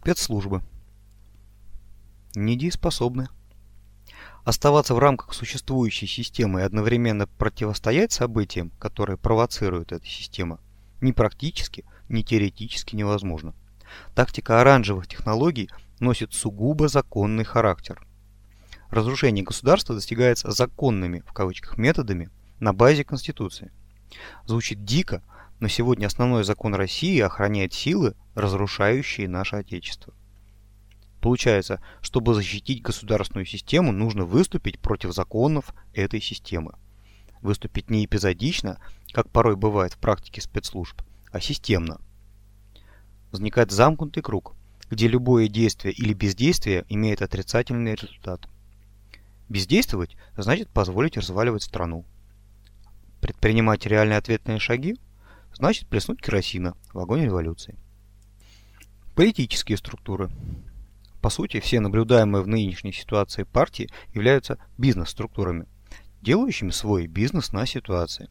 Спецслужбы. Недееспособны. Оставаться в рамках существующей системы и одновременно противостоять событиям, которые провоцирует эта система, ни практически, ни теоретически невозможно. Тактика оранжевых технологий носит сугубо законный характер. Разрушение государства достигается законными в кавычках методами на базе Конституции. Звучит дико, но сегодня основной закон России охраняет силы, разрушающие наше Отечество. Получается, чтобы защитить государственную систему, нужно выступить против законов этой системы. Выступить не эпизодично, как порой бывает в практике спецслужб, а системно. Возникает замкнутый круг, где любое действие или бездействие имеет отрицательный результат. Бездействовать значит позволить разваливать страну. Предпринимать реальные ответные шаги значит плеснуть керосина в огонь революции. Политические структуры. По сути, все наблюдаемые в нынешней ситуации партии являются бизнес-структурами, делающими свой бизнес на ситуации.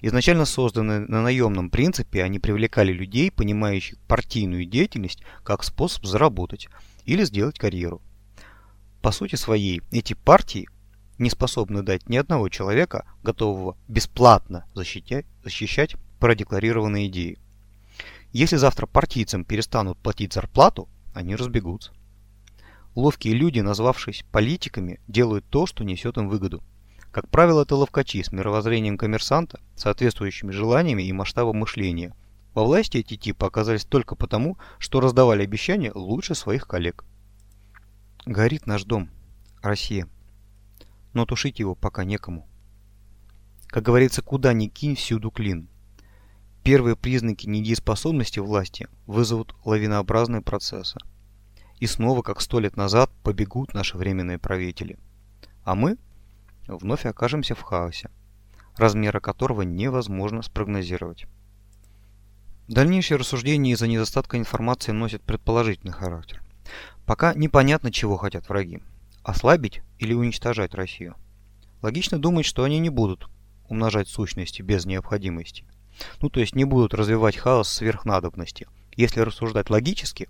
Изначально созданные на наемном принципе, они привлекали людей, понимающих партийную деятельность как способ заработать или сделать карьеру. По сути своей, эти партии не способны дать ни одного человека, готового бесплатно защищать, защищать продекларированные идеи. Если завтра партийцам перестанут платить зарплату, они разбегутся. Ловкие люди, назвавшись политиками, делают то, что несет им выгоду. Как правило, это ловкачи с мировоззрением коммерсанта, соответствующими желаниями и масштабом мышления. Во власти эти типы оказались только потому, что раздавали обещания лучше своих коллег. Горит наш дом, Россия. Но тушить его пока некому. Как говорится, куда ни кинь, всюду клин. Первые признаки недееспособности власти вызовут лавинообразные процессы. И снова, как сто лет назад, побегут наши временные правители. А мы вновь окажемся в хаосе, размера которого невозможно спрогнозировать. Дальнейшие рассуждения из-за недостатка информации носят предположительный характер. Пока непонятно, чего хотят враги. Ослабить или уничтожать Россию. Логично думать, что они не будут умножать сущности без необходимости. Ну, то есть не будут развивать хаос сверх надобности. Если рассуждать логически,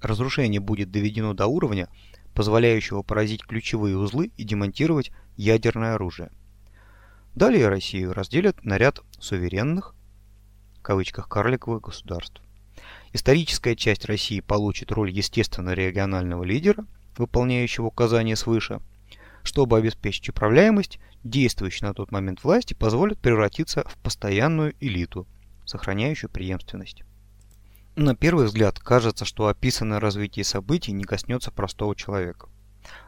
разрушение будет доведено до уровня, позволяющего поразить ключевые узлы и демонтировать ядерное оружие. Далее Россию разделят на ряд суверенных, в кавычках, карликовых государств. Историческая часть России получит роль естественно регионального лидера, выполняющего указания свыше. Чтобы обеспечить управляемость, действующей на тот момент власти позволит превратиться в постоянную элиту, сохраняющую преемственность. На первый взгляд кажется, что описанное развитие событий не коснется простого человека.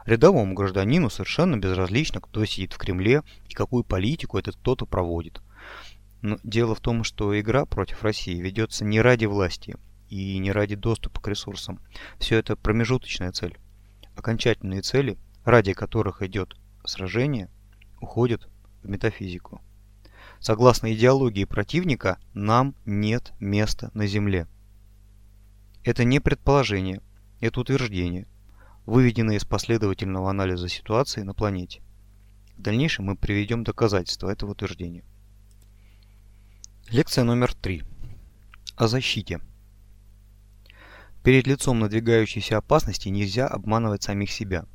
Рядовому гражданину совершенно безразлично, кто сидит в Кремле и какую политику этот кто-то проводит. Но дело в том, что игра против России ведется не ради власти и не ради доступа к ресурсам. Все это промежуточная цель. Окончательные цели, ради которых идет сражение, уходят в метафизику. Согласно идеологии противника, нам нет места на Земле. Это не предположение, это утверждение, выведенное из последовательного анализа ситуации на планете. В дальнейшем мы приведем доказательства этого утверждения. Лекция номер три. О защите. Перед лицом надвигающейся опасности нельзя обманывать самих себя.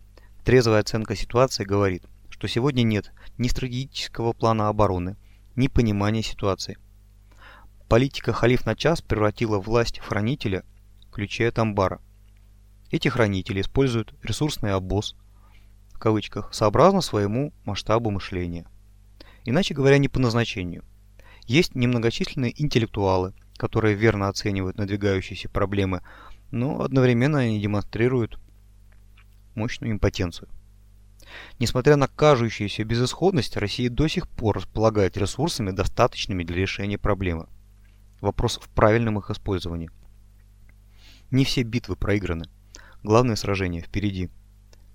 Трезвая оценка ситуации говорит, что сегодня нет ни стратегического плана обороны, ни понимания ситуации. Политика халиф на час превратила власть хранителя ключей от амбара. Эти хранители используют ресурсный обоз, в кавычках, сообразно своему масштабу мышления. Иначе говоря, не по назначению. Есть немногочисленные интеллектуалы, которые верно оценивают надвигающиеся проблемы, но одновременно они демонстрируют мощную импотенцию. Несмотря на кажущуюся безысходность, Россия до сих пор располагает ресурсами, достаточными для решения проблемы. Вопрос в правильном их использовании. Не все битвы проиграны. Главное сражение впереди.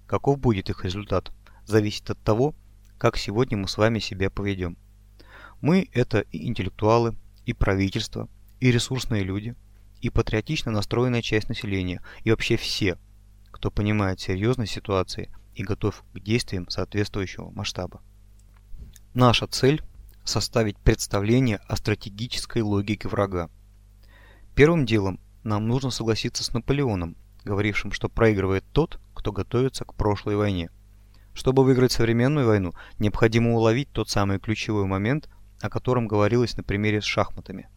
Каков будет их результат, зависит от того, как сегодня мы с вами себя поведем. Мы – это и интеллектуалы, и правительство, и ресурсные люди, и патриотично настроенная часть населения, и вообще все, кто понимает серьезность ситуации и готов к действиям соответствующего масштаба. Наша цель – составить представление о стратегической логике врага. Первым делом нам нужно согласиться с Наполеоном, говорившим, что проигрывает тот, кто готовится к прошлой войне. Чтобы выиграть современную войну, необходимо уловить тот самый ключевой момент, о котором говорилось на примере с шахматами.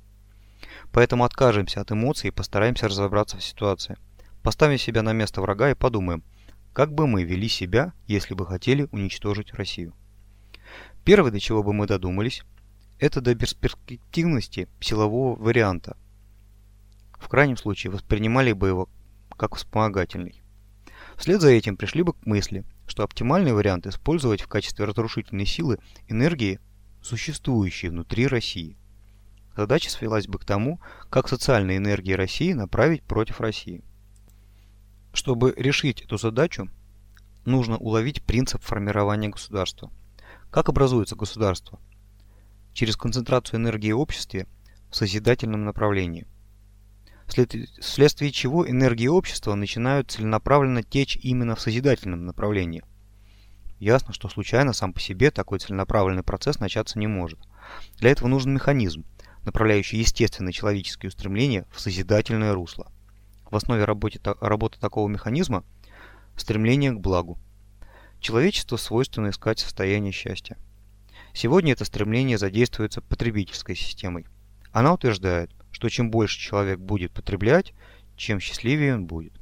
Поэтому откажемся от эмоций и постараемся разобраться в ситуации. Поставим себя на место врага и подумаем, как бы мы вели себя, если бы хотели уничтожить Россию. Первое, до чего бы мы додумались, это до перспективности силового варианта. В крайнем случае воспринимали бы его как вспомогательный. Вслед за этим пришли бы к мысли, что оптимальный вариант использовать в качестве разрушительной силы энергии, существующие внутри России. Задача свелась бы к тому, как социальные энергии России направить против России. Чтобы решить эту задачу, нужно уловить принцип формирования государства. Как образуется государство? Через концентрацию энергии в обществе в созидательном направлении – вследствие чего энергии общества начинают целенаправленно течь именно в созидательном направлении. Ясно, что случайно сам по себе такой целенаправленный процесс начаться не может. Для этого нужен механизм, направляющий естественные человеческие устремления в созидательное русло. В основе работы, работы такого механизма – стремление к благу. Человечеству свойственно искать состояние счастья. Сегодня это стремление задействуется потребительской системой. Она утверждает, что чем больше человек будет потреблять, чем счастливее он будет.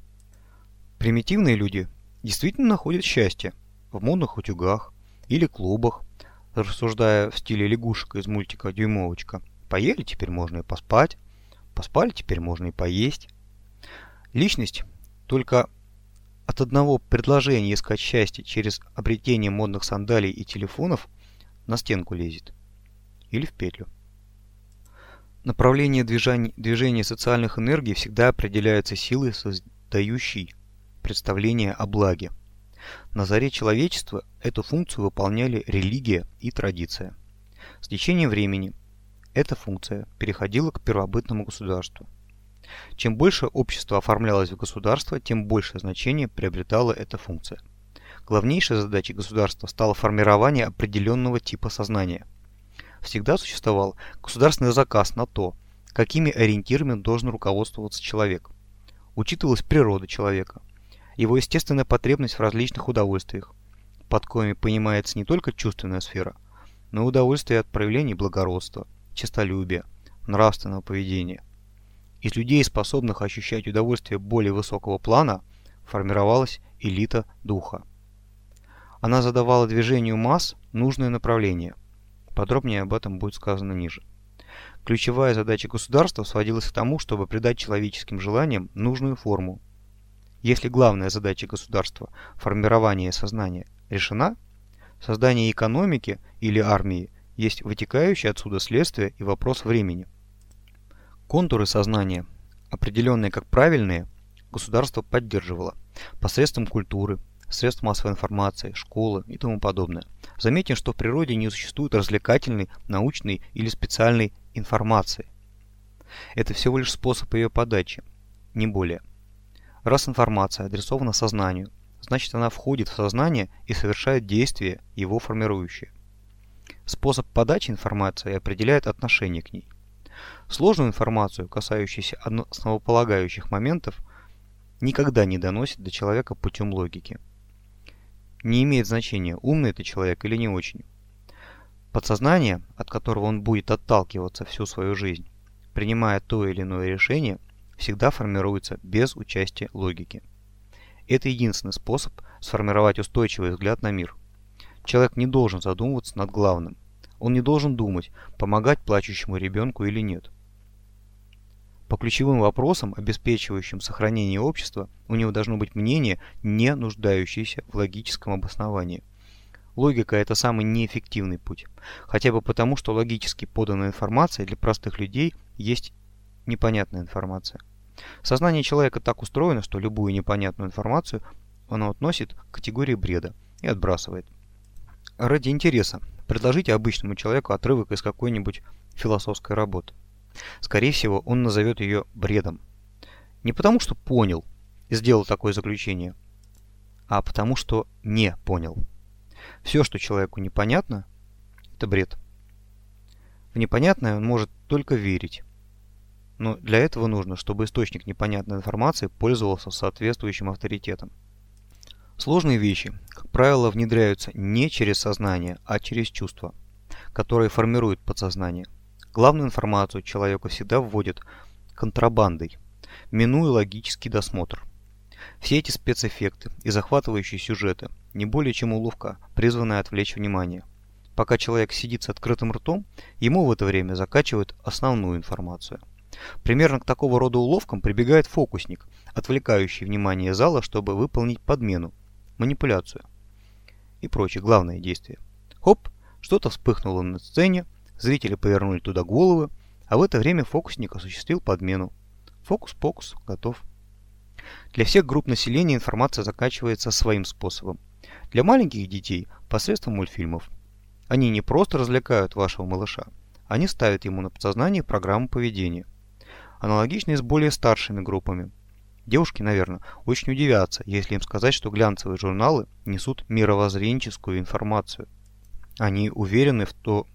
Примитивные люди действительно находят счастье в модных утюгах или клубах, рассуждая в стиле лягушек из мультика «Дюймовочка». Поели, теперь можно и поспать, поспали, теперь можно и поесть. Личность только от одного предложения искать счастье через обретение модных сандалий и телефонов на стенку лезет. Или в петлю. Направление движения, движения социальных энергий всегда определяется силой, создающей представление о благе. На заре человечества эту функцию выполняли религия и традиция. С течением времени эта функция переходила к первобытному государству. Чем больше общество оформлялось в государство, тем большее значение приобретала эта функция. Главнейшей задачей государства стало формирование определенного типа сознания – всегда существовал государственный заказ на то, какими ориентирами должен руководствоваться человек. Учитывалась природа человека, его естественная потребность в различных удовольствиях, под коими понимается не только чувственная сфера, но и удовольствие от проявлений благородства, честолюбия, нравственного поведения. Из людей, способных ощущать удовольствие более высокого плана, формировалась элита духа. Она задавала движению масс нужное направление – Подробнее об этом будет сказано ниже. Ключевая задача государства сводилась к тому, чтобы придать человеческим желаниям нужную форму. Если главная задача государства – формирование сознания – решена, создание экономики или армии есть вытекающее отсюда следствие и вопрос времени. Контуры сознания, определенные как правильные, государство поддерживало посредством культуры, средств массовой информации, школы и тому подобное. Заметим, что в природе не существует развлекательной, научной или специальной информации. Это всего лишь способ ее подачи, не более. Раз информация адресована сознанию, значит она входит в сознание и совершает действие, его формирующее. Способ подачи информации определяет отношение к ней. Сложную информацию, касающуюся основополагающих моментов, никогда не доносит до человека путем логики. Не имеет значения, умный это человек или не очень. Подсознание, от которого он будет отталкиваться всю свою жизнь, принимая то или иное решение, всегда формируется без участия логики. Это единственный способ сформировать устойчивый взгляд на мир. Человек не должен задумываться над главным. Он не должен думать, помогать плачущему ребенку или нет. По ключевым вопросам, обеспечивающим сохранение общества, у него должно быть мнение, не нуждающееся в логическом обосновании. Логика – это самый неэффективный путь. Хотя бы потому, что логически поданная информация для простых людей есть непонятная информация. Сознание человека так устроено, что любую непонятную информацию оно относит к категории бреда и отбрасывает. Ради интереса предложите обычному человеку отрывок из какой-нибудь философской работы. Скорее всего, он назовет ее бредом. Не потому, что понял и сделал такое заключение, а потому, что не понял. Все, что человеку непонятно, это бред. В непонятное он может только верить. но для этого нужно, чтобы источник непонятной информации пользовался соответствующим авторитетом. Сложные вещи, как правило, внедряются не через сознание, а через чувства, которые формируют подсознание. Главную информацию человека всегда вводят контрабандой, минуя логический досмотр. Все эти спецэффекты и захватывающие сюжеты не более чем уловка, призванная отвлечь внимание. Пока человек сидит с открытым ртом, ему в это время закачивают основную информацию. Примерно к такого рода уловкам прибегает фокусник, отвлекающий внимание зала, чтобы выполнить подмену, манипуляцию и прочие главные действия. Хоп, что-то вспыхнуло на сцене, зрители повернули туда головы, а в это время фокусник осуществил подмену. Фокус-покус, готов. Для всех групп населения информация закачивается своим способом. Для маленьких детей посредством мультфильмов. Они не просто развлекают вашего малыша, они ставят ему на подсознание программу поведения. Аналогично и с более старшими группами. Девушки, наверное, очень удивятся, если им сказать, что глянцевые журналы несут мировоззренческую информацию. Они уверены в то,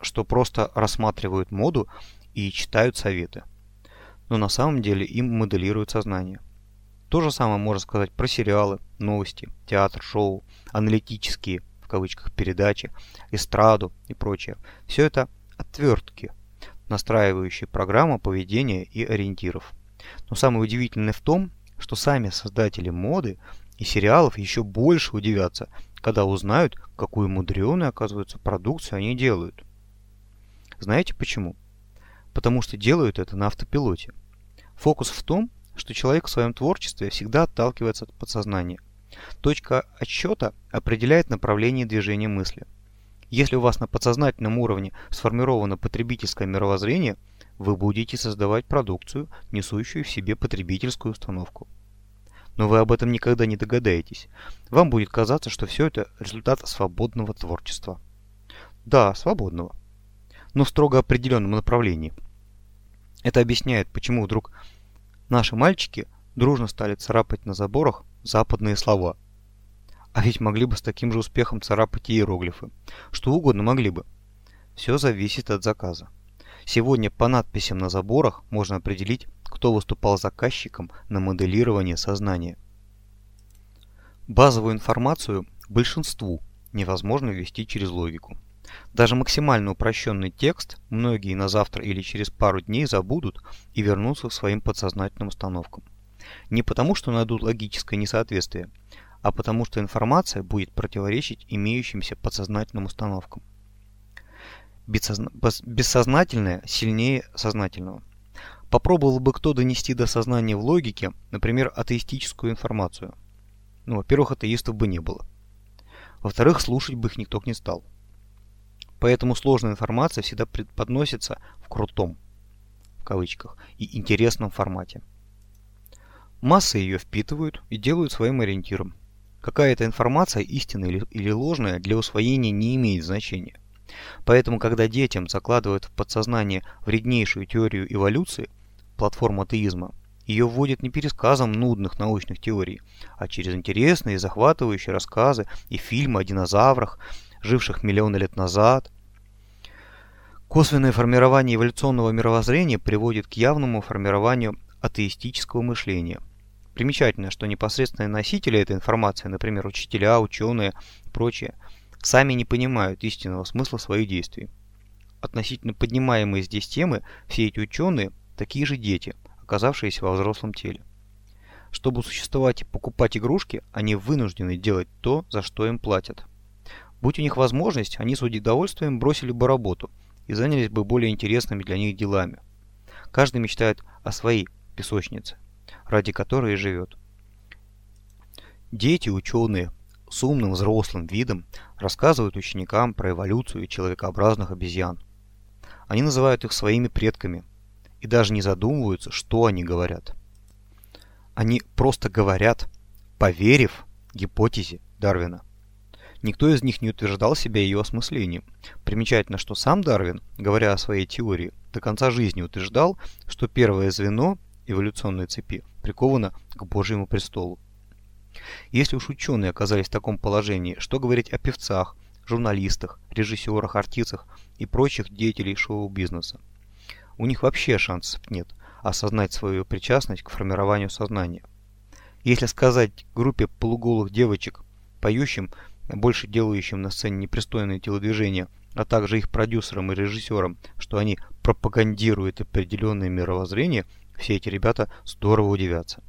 что просто рассматривают моду и читают советы. Но на самом деле им моделируют сознание. То же самое можно сказать про сериалы, новости, театр, шоу, аналитические, в кавычках, передачи, эстраду и прочее. Все это отвертки, настраивающие программу поведения и ориентиров. Но самое удивительное в том, что сами создатели моды и сериалов еще больше удивятся, когда узнают, какую мудреную, оказывается, продукцию они делают. Знаете почему? Потому что делают это на автопилоте. Фокус в том, что человек в своем творчестве всегда отталкивается от подсознания. Точка отсчета определяет направление движения мысли. Если у вас на подсознательном уровне сформировано потребительское мировоззрение, вы будете создавать продукцию, несущую в себе потребительскую установку. Но вы об этом никогда не догадаетесь. Вам будет казаться, что все это результат свободного творчества. Да, свободного. Но в строго определенном направлении. Это объясняет, почему вдруг Наши мальчики дружно стали царапать на заборах западные слова. А ведь могли бы с таким же успехом царапать иероглифы. Что угодно могли бы. Все зависит от заказа. Сегодня по надписям на заборах можно определить, кто выступал заказчиком на моделирование сознания. Базовую информацию большинству невозможно ввести через логику. Даже максимально упрощенный текст многие на завтра или через пару дней забудут и вернутся к своим подсознательным установкам. Не потому, что найдут логическое несоответствие, а потому что информация будет противоречить имеющимся подсознательным установкам. Бессознательное сильнее сознательного. Попробовал бы кто донести до сознания в логике, например, атеистическую информацию. Ну, во-первых, атеистов бы не было. Во-вторых, слушать бы их никто не стал. Поэтому сложная информация всегда преподносится в крутом, в кавычках, и интересном формате. Массы ее впитывают и делают своим ориентиром. Какая-то информация, истинная или, ложная, для усвоения не имеет значения. Поэтому, когда детям закладывают в подсознание вреднейшую теорию эволюции, платформу атеизма, ее вводят не пересказом нудных научных теорий, а через интересные и захватывающие рассказы и фильмы о динозаврах, живших миллионы лет назад. Косвенное формирование эволюционного мировоззрения приводит к явному формированию атеистического мышления. Примечательно, что непосредственные носители этой информации, например, учителя, ученые и прочие, сами не понимают истинного смысла своих действий. Относительно поднимаемые здесь темы, все эти ученые – такие же дети, оказавшиеся во взрослом теле. Чтобы существовать и покупать игрушки, они вынуждены делать то, за что им платят. Будь у них возможность, они с удовольствием бросили бы работу и занялись бы более интересными для них делами. Каждый мечтает о своей песочнице, ради которой и живет. Дети, ученые, с умным взрослым видом рассказывают ученикам про эволюцию человекообразных обезьян. Они называют их своими предками и даже не задумываются, что они говорят. Они просто говорят, поверив гипотезе Дарвина. Никто из них не утверждал себя ее осмыслением. Примечательно, что сам Дарвин, говоря о своей теории, до конца жизни утверждал, что первое звено эволюционной цепи приковано к Божьему престолу. Если уж ученые оказались в таком положении, что говорить о певцах, журналистах, режиссерах, артистах и прочих деятелей шоу-бизнеса? у них вообще шансов нет осознать свою причастность к формированию сознания. Если сказать группе полуголых девочек, поющим, больше делающим на сцене непристойные телодвижения, а также их продюсерам и режиссерам, что они пропагандируют определенное мировоззрение, все эти ребята здорово удивятся.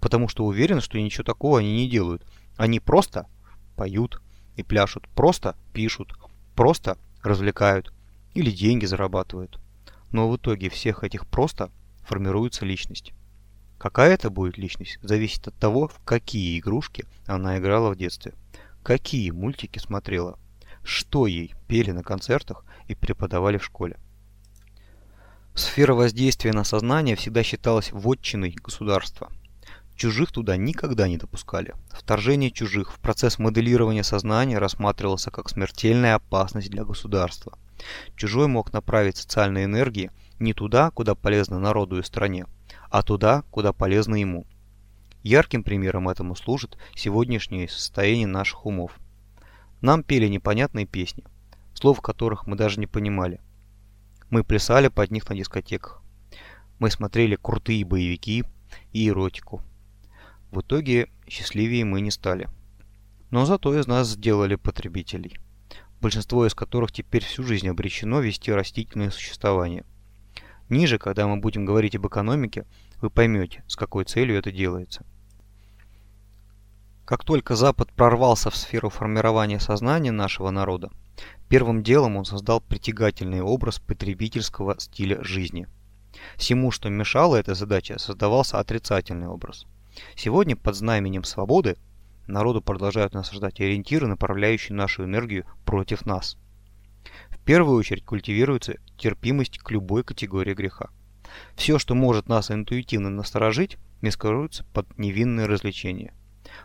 Потому что уверены, что ничего такого они не делают. Они просто поют и пляшут, просто пишут, просто развлекают или деньги зарабатывают. Но в итоге всех этих просто формируется личность. Какая это будет личность, зависит от того, в какие игрушки она играла в детстве, какие мультики смотрела, что ей пели на концертах и преподавали в школе. Сфера воздействия на сознание всегда считалась вотчиной государства. Чужих туда никогда не допускали. Вторжение чужих в процесс моделирования сознания рассматривался как смертельная опасность для государства. Чужой мог направить социальные энергии не туда, куда полезно народу и стране, а туда, куда полезно ему. Ярким примером этому служит сегодняшнее состояние наших умов. Нам пели непонятные песни, слов которых мы даже не понимали. Мы плясали под них на дискотеках. Мы смотрели крутые боевики и эротику. В итоге счастливее мы не стали. Но зато из нас сделали потребителей, большинство из которых теперь всю жизнь обречено вести растительное существование. Ниже, когда мы будем говорить об экономике, вы поймете, с какой целью это делается. Как только Запад прорвался в сферу формирования сознания нашего народа, первым делом он создал притягательный образ потребительского стиля жизни. Всему, что мешало этой задаче, создавался отрицательный образ. Сегодня под знаменем свободы народу продолжают насаждать ориентиры, направляющие нашу энергию против нас – в первую очередь культивируется терпимость к любой категории греха. Все, что может нас интуитивно насторожить, маскируется под невинное развлечение.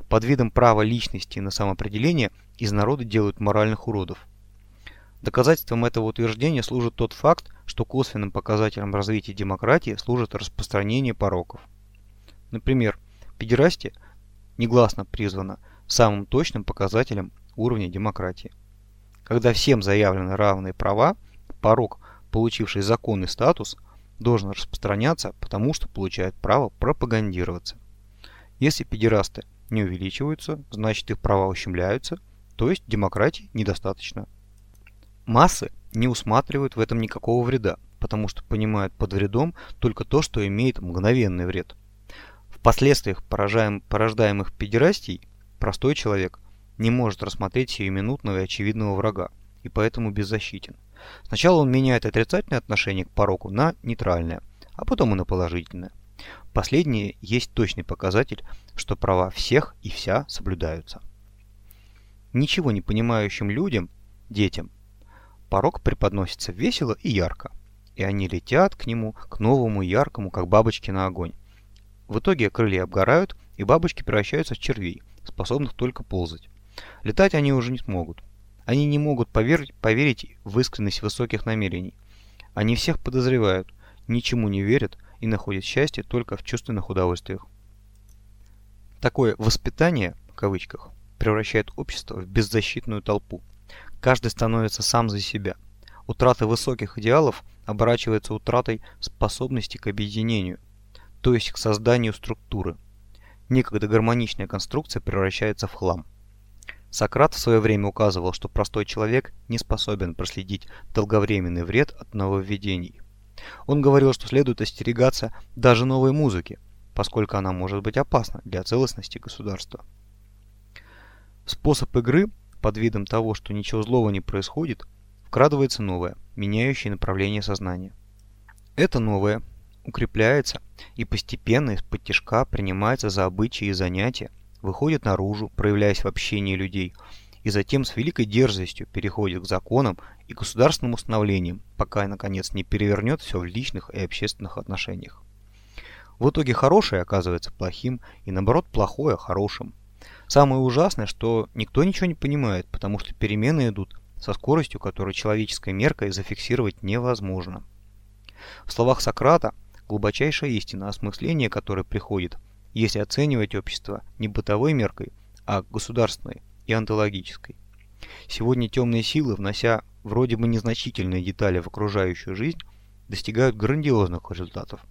Под видом права личности на самоопределение из народа делают моральных уродов. Доказательством этого утверждения служит тот факт, что косвенным показателем развития демократии служит распространение пороков. Например, педерастия негласно призвана самым точным показателем уровня демократии. Когда всем заявлены равные права, порог, получивший законный статус, должен распространяться, потому что получает право пропагандироваться. Если педерасты не увеличиваются, значит их права ущемляются, то есть демократии недостаточно. Массы не усматривают в этом никакого вреда, потому что понимают под вредом только то, что имеет мгновенный вред. Последствиях порождаемых педерастий простой человек не может рассмотреть сиюминутного и очевидного врага, и поэтому беззащитен. Сначала он меняет отрицательное отношение к пороку на нейтральное, а потом и на положительное. Последнее есть точный показатель, что права всех и вся соблюдаются. Ничего не понимающим людям, детям, порог преподносится весело и ярко, и они летят к нему, к новому яркому, как бабочки на огонь. В итоге крылья обгорают, и бабочки превращаются в червей, способных только ползать. Летать они уже не смогут. Они не могут поверить, поверить в искренность высоких намерений. Они всех подозревают, ничему не верят и находят счастье только в чувственных удовольствиях. Такое «воспитание» в кавычках превращает общество в беззащитную толпу. Каждый становится сам за себя. Утрата высоких идеалов оборачивается утратой способности к объединению, то есть к созданию структуры. Некогда гармоничная конструкция превращается в хлам. Сократ в свое время указывал, что простой человек не способен проследить долговременный вред от нововведений. Он говорил, что следует остерегаться даже новой музыки, поскольку она может быть опасна для целостности государства. способ игры, под видом того, что ничего злого не происходит, вкрадывается новое, меняющее направление сознания. Это новое укрепляется и постепенно из-под тяжка принимается за обычаи и занятия, выходит наружу, проявляясь в общении людей, и затем с великой дерзостью переходит к законам и государственным установлениям, пока, наконец, не перевернет все в личных и общественных отношениях. В итоге хорошее оказывается плохим, и наоборот плохое хорошим. Самое ужасное, что никто ничего не понимает, потому что перемены идут со скоростью, которую человеческой меркой зафиксировать невозможно. В словах Сократа глубочайшая истина, осмысление которой приходит если оценивать общество не бытовой меркой, а государственной и онтологической. Сегодня темные силы, внося вроде бы незначительные детали в окружающую жизнь, достигают грандиозных результатов.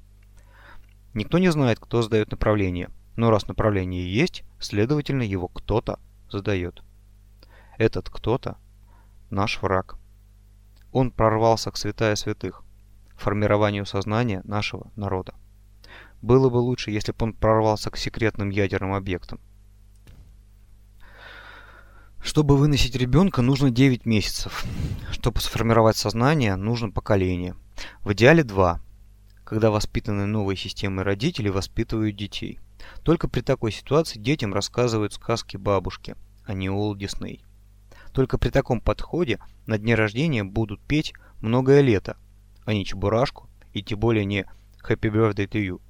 Никто не знает, кто задает направление, но раз направление есть, следовательно его кто-то задает. Этот кто-то – наш враг. Он прорвался к святая святых, формированию сознания нашего народа. Было бы лучше, если бы он прорвался к секретным ядерным объектам. Чтобы выносить ребенка, нужно 9 месяцев. Чтобы сформировать сознание, нужно поколение. В идеале два, когда воспитанные новой системой родители воспитывают детей. Только при такой ситуации детям рассказывают сказки бабушки, а не Уолт Дисней. Только при таком подходе на дне рождения будут петь многое лето, а не чебурашку и тем более не Happy Birthday to You.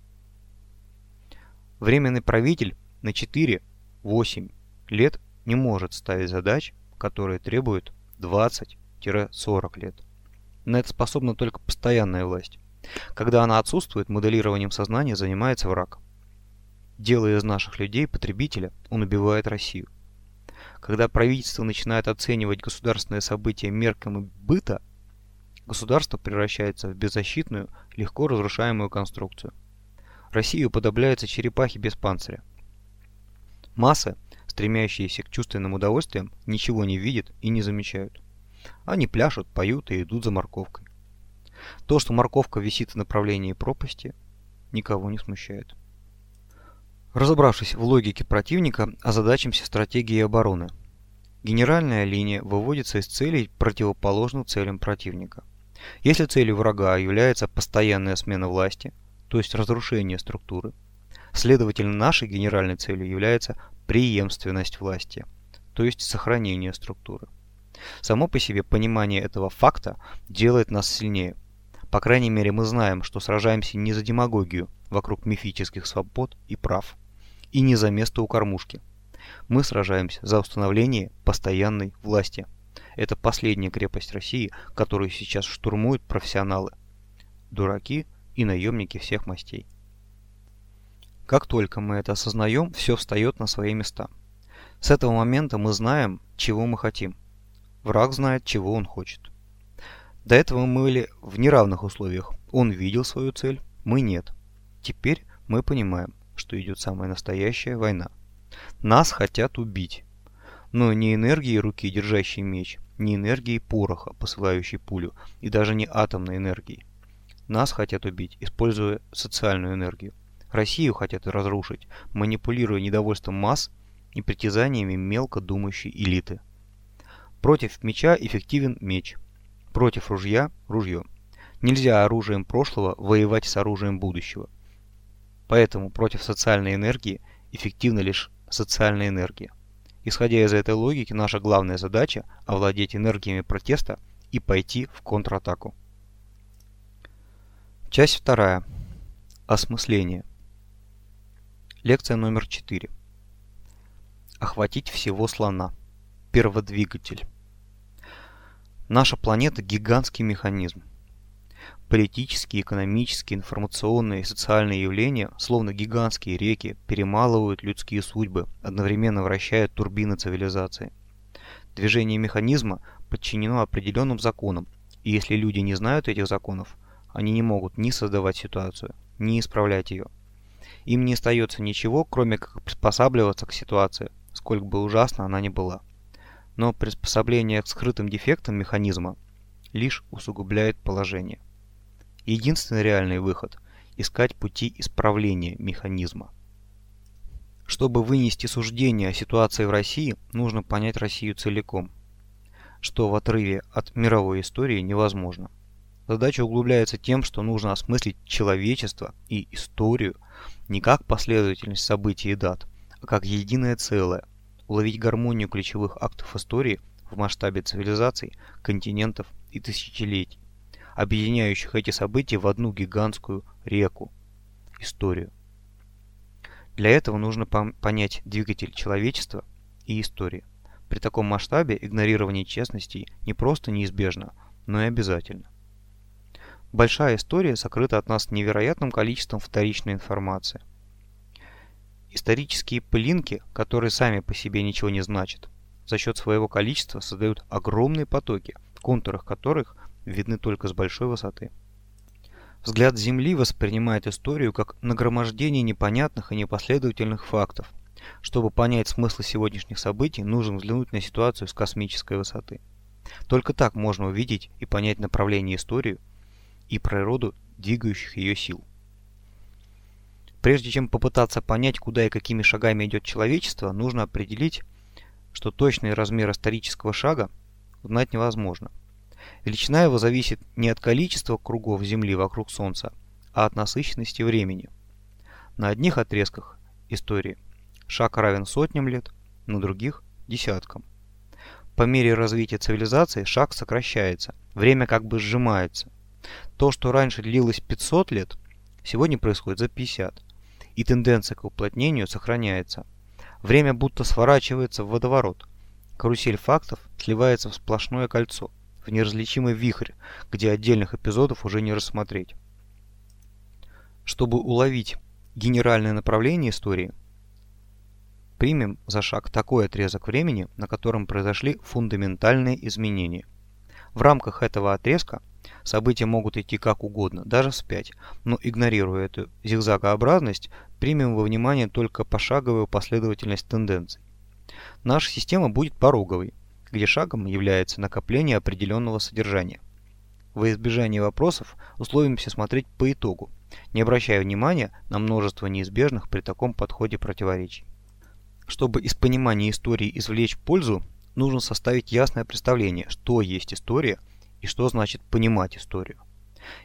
Временный правитель на 4-8 лет не может ставить задач, которые требуют 20-40 лет. На это способна только постоянная власть. Когда она отсутствует, моделированием сознания занимается враг. Делая из наших людей потребителя, он убивает Россию. Когда правительство начинает оценивать государственные события мерками быта, государство превращается в беззащитную, легко разрушаемую конструкцию. Россию подобляются черепахи без панциря. Массы, стремящиеся к чувственным удовольствиям, ничего не видят и не замечают. Они пляшут, поют и идут за морковкой. То, что морковка висит в направлении пропасти, никого не смущает. Разобравшись в логике противника, озадачимся стратегией обороны. Генеральная линия выводится из целей, противоположных целям противника. Если целью врага является постоянная смена власти, то есть разрушение структуры, следовательно нашей генеральной целью является преемственность власти, то есть сохранение структуры. Само по себе понимание этого факта делает нас сильнее. По крайней мере мы знаем, что сражаемся не за демагогию вокруг мифических свобод и прав, и не за место у кормушки. Мы сражаемся за установление постоянной власти. Это последняя крепость России, которую сейчас штурмуют профессионалы, дураки и наемники всех мастей. Как только мы это осознаем, все встает на свои места. С этого момента мы знаем, чего мы хотим. Враг знает, чего он хочет. До этого мы были в неравных условиях. Он видел свою цель, мы нет. Теперь мы понимаем, что идет самая настоящая война. Нас хотят убить. Но не энергией руки, держащей меч, не энергией пороха, посылающей пулю, и даже не атомной энергией. Нас хотят убить, используя социальную энергию. Россию хотят разрушить, манипулируя недовольством масс и притязаниями мелко думающей элиты. Против меча эффективен меч. Против ружья – ружье. Нельзя оружием прошлого воевать с оружием будущего. Поэтому против социальной энергии эффективна лишь социальная энергия. Исходя из этой логики, наша главная задача – овладеть энергиями протеста и пойти в контратаку. Часть вторая. Осмысление. Лекция номер 4. Охватить всего слона. Перводвигатель. Наша планета – гигантский механизм. Политические, экономические, информационные и социальные явления, словно гигантские реки, перемалывают людские судьбы, одновременно вращают турбины цивилизации. Движение механизма подчинено определенным законам, и если люди не знают этих законов, они не могут ни создавать ситуацию, ни исправлять ее – им не остается ничего, кроме как приспосабливаться к ситуации, сколько бы ужасно она ни была. Но приспособление к скрытым дефектам механизма лишь усугубляет положение. Единственный реальный выход – искать пути исправления механизма. Чтобы вынести суждение о ситуации в России, нужно понять Россию целиком, что в отрыве от мировой истории невозможно. Задача углубляется тем, что нужно осмыслить человечество и историю не как последовательность событий и дат, а как единое целое, уловить гармонию ключевых актов истории в масштабе цивилизаций, континентов и тысячелетий, объединяющих эти события в одну гигантскую реку – историю. Для этого нужно понять двигатель человечества и истории. При таком масштабе игнорирование честностей не просто неизбежно, но и обязательно. Большая история сокрыта от нас невероятным количеством вторичной информации. Исторические пылинки, которые сами по себе ничего не значат, за счет своего количества создают огромные потоки, в контурах которых видны только с большой высоты. Взгляд Земли воспринимает историю как нагромождение непонятных и непоследовательных фактов. Чтобы понять смысл сегодняшних событий, нужно взглянуть на ситуацию с космической высоты. Только так можно увидеть и понять направление истории и природу двигающих ее сил. Прежде чем попытаться понять, куда и какими шагами идет человечество, нужно определить, что точный размер исторического шага узнать невозможно. Величина его зависит не от количества кругов Земли вокруг Солнца, а от насыщенности времени. На одних отрезках истории шаг равен сотням лет, на других – десяткам. По мере развития цивилизации шаг сокращается, время как бы сжимается. То, что раньше длилось 500 лет, сегодня происходит за 50 и тенденция к уплотнению сохраняется. Время будто сворачивается в водоворот. Карусель фактов сливается в сплошное кольцо, в неразличимый вихрь, где отдельных эпизодов уже не рассмотреть. Чтобы уловить генеральное направление истории, примем за шаг такой отрезок времени, на котором произошли фундаментальные изменения. В рамках этого отрезка – События могут идти как угодно, даже вспять, но игнорируя эту зигзагообразность, примем во внимание только пошаговую последовательность тенденций. Наша система будет пороговой, где шагом является накопление определенного содержания. Во избежание вопросов условимся смотреть по итогу, не обращая внимания на множество неизбежных при таком подходе противоречий. Чтобы из понимания истории извлечь пользу, нужно составить ясное представление, что есть история – и что значит понимать историю.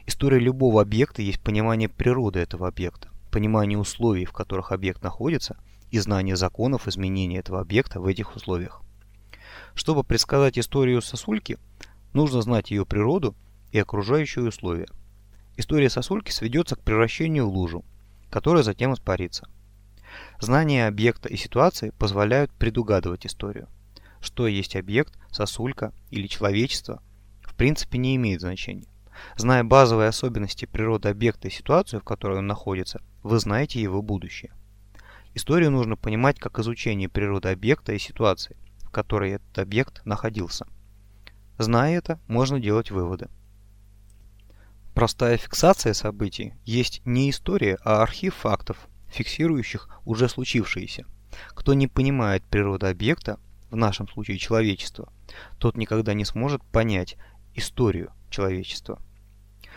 История любого объекта есть понимание природы этого объекта, понимание условий, в которых объект находится, и знание законов изменения этого объекта в этих условиях. Чтобы предсказать историю сосульки, нужно знать ее природу и окружающие условия. История сосульки сведется к превращению в лужу, которая затем испарится. Знание объекта и ситуации позволяют предугадывать историю. Что есть объект, сосулька или человечество, принципе не имеет значения. Зная базовые особенности природы объекта и ситуацию, в которой он находится, вы знаете его будущее. Историю нужно понимать как изучение природы объекта и ситуации, в которой этот объект находился. Зная это, можно делать выводы. Простая фиксация событий есть не история, а архив фактов, фиксирующих уже случившееся. Кто не понимает природы объекта, в нашем случае человечества, тот никогда не сможет понять историю человечества.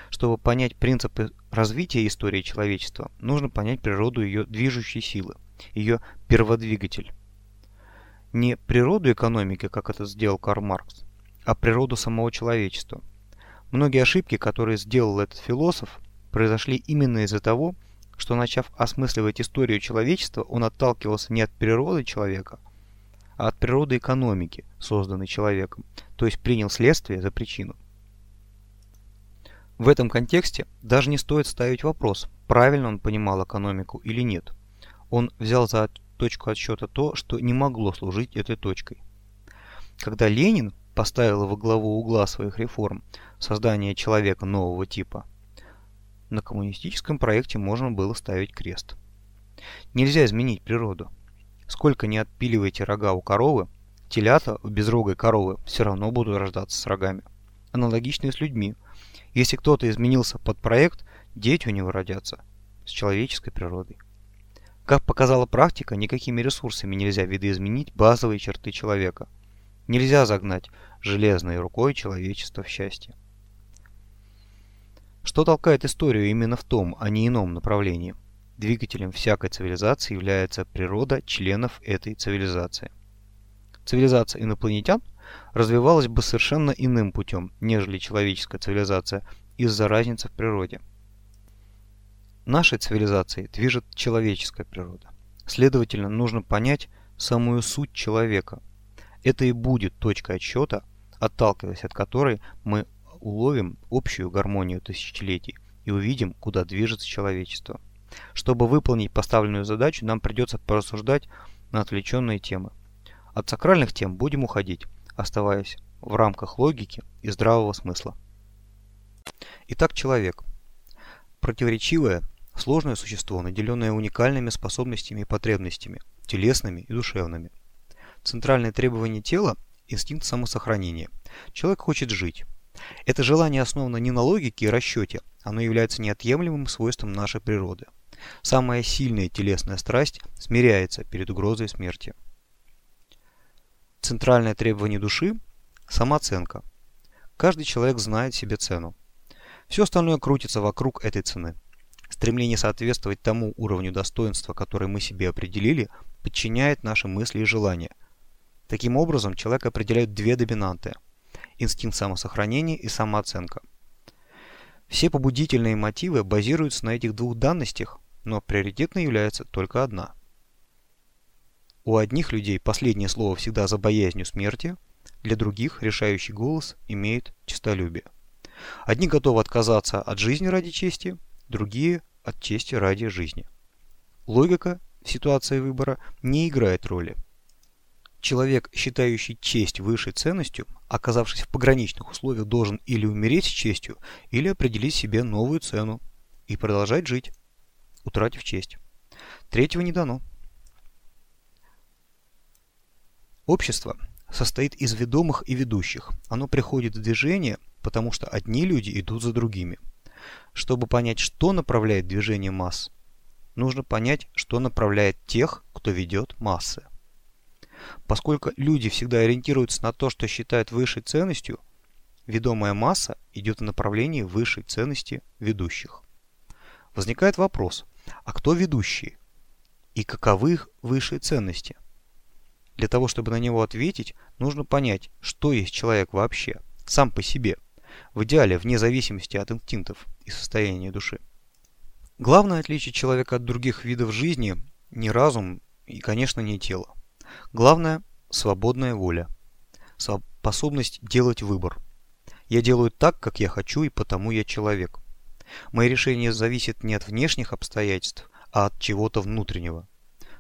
Чтобы понять принципы развития истории человечества, нужно понять природу ее движущей силы, ее перводвигатель. Не природу экономики, как это сделал Карл Маркс, а природу самого человечества. Многие ошибки, которые сделал этот философ, произошли именно из-за того, что начав осмысливать историю человечества, он отталкивался не от природы человека, а от природы экономики, созданной человеком, то есть принял следствие за причину. В этом контексте даже не стоит ставить вопрос, правильно он понимал экономику или нет. Он взял за точку отсчета то, что не могло служить этой точкой. Когда Ленин поставил во главу угла своих реформ создание человека нового типа, на коммунистическом проекте можно было ставить крест. Нельзя изменить природу. Сколько не отпиливайте рога у коровы, телята у безрогой коровы все равно будут рождаться с рогами. Аналогично и с людьми. Если кто-то изменился под проект, дети у него родятся с человеческой природой. Как показала практика, никакими ресурсами нельзя видоизменить базовые черты человека. Нельзя загнать железной рукой человечество в счастье. Что толкает историю именно в том, а не ином направлении? Двигателем всякой цивилизации является природа членов этой цивилизации. Цивилизация инопланетян развивалась бы совершенно иным путем, нежели человеческая цивилизация, из-за разницы в природе. Нашей цивилизацией движет человеческая природа. Следовательно, нужно понять самую суть человека. Это и будет точка отсчета, отталкиваясь от которой мы уловим общую гармонию тысячелетий и увидим, куда движется человечество. Чтобы выполнить поставленную задачу, нам придется порассуждать на отвлеченные темы. От сакральных тем будем уходить, оставаясь в рамках логики и здравого смысла. Итак, человек. Противоречивое, сложное существо, наделенное уникальными способностями и потребностями, телесными и душевными. Центральное требование тела – инстинкт самосохранения. Человек хочет жить. Это желание основано не на логике и расчете, оно является неотъемлемым свойством нашей природы. Самая сильная телесная страсть смиряется перед угрозой смерти. Центральное требование души – самооценка. Каждый человек знает себе цену. Все остальное крутится вокруг этой цены. Стремление соответствовать тому уровню достоинства, который мы себе определили, подчиняет наши мысли и желания. Таким образом, человек определяет две доминанты – инстинкт самосохранения и самооценка. Все побудительные мотивы базируются на этих двух данностях, но приоритетной является только одна. У одних людей последнее слово всегда за боязнью смерти, для других решающий голос имеет честолюбие. Одни готовы отказаться от жизни ради чести, другие – от чести ради жизни. Логика в ситуации выбора не играет роли. Человек, считающий честь высшей ценностью, оказавшись в пограничных условиях, должен или умереть с честью, или определить себе новую цену и продолжать жить, утратив честь. Третьего не дано. Общество состоит из ведомых и ведущих. Оно приходит в движение, потому что одни люди идут за другими – чтобы понять, что направляет движение масс, нужно понять, что направляет тех, кто ведет массы. Поскольку люди всегда ориентируются на то, что считают высшей ценностью, ведомая масса идет в направлении высшей ценности ведущих. Возникает вопрос, а кто ведущие? И каковы их высшие ценности? Для того, чтобы на него ответить, нужно понять, что есть человек вообще, сам по себе – в идеале вне зависимости от инстинктов и состояния души. Главное отличие человека от других видов жизни – не разум и, конечно, не тело. Главное – свободная воля, способность делать выбор. Я делаю так, как я хочу, и потому я человек. Мои решения зависят не от внешних обстоятельств, а от чего-то внутреннего.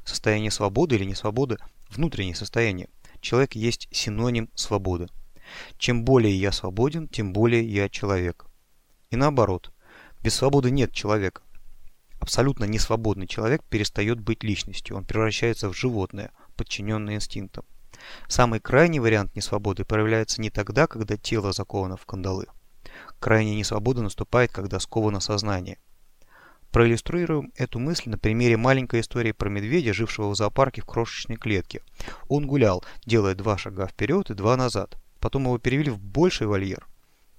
Состояние свободы или несвободы – внутреннее состояние. Человек есть синоним свободы. Чем более я свободен, тем более я человек. И наоборот, без свободы нет человека. Абсолютно несвободный человек перестает быть личностью, он превращается в животное, подчиненное инстинктам. Самый крайний вариант несвободы проявляется не тогда, когда тело заковано в кандалы. Крайняя несвобода наступает, когда сковано сознание. Проиллюстрируем эту мысль на примере маленькой истории про медведя, жившего в зоопарке в крошечной клетке. Он гулял, делая два шага вперед и два назад. Потом его перевели в больший вольер.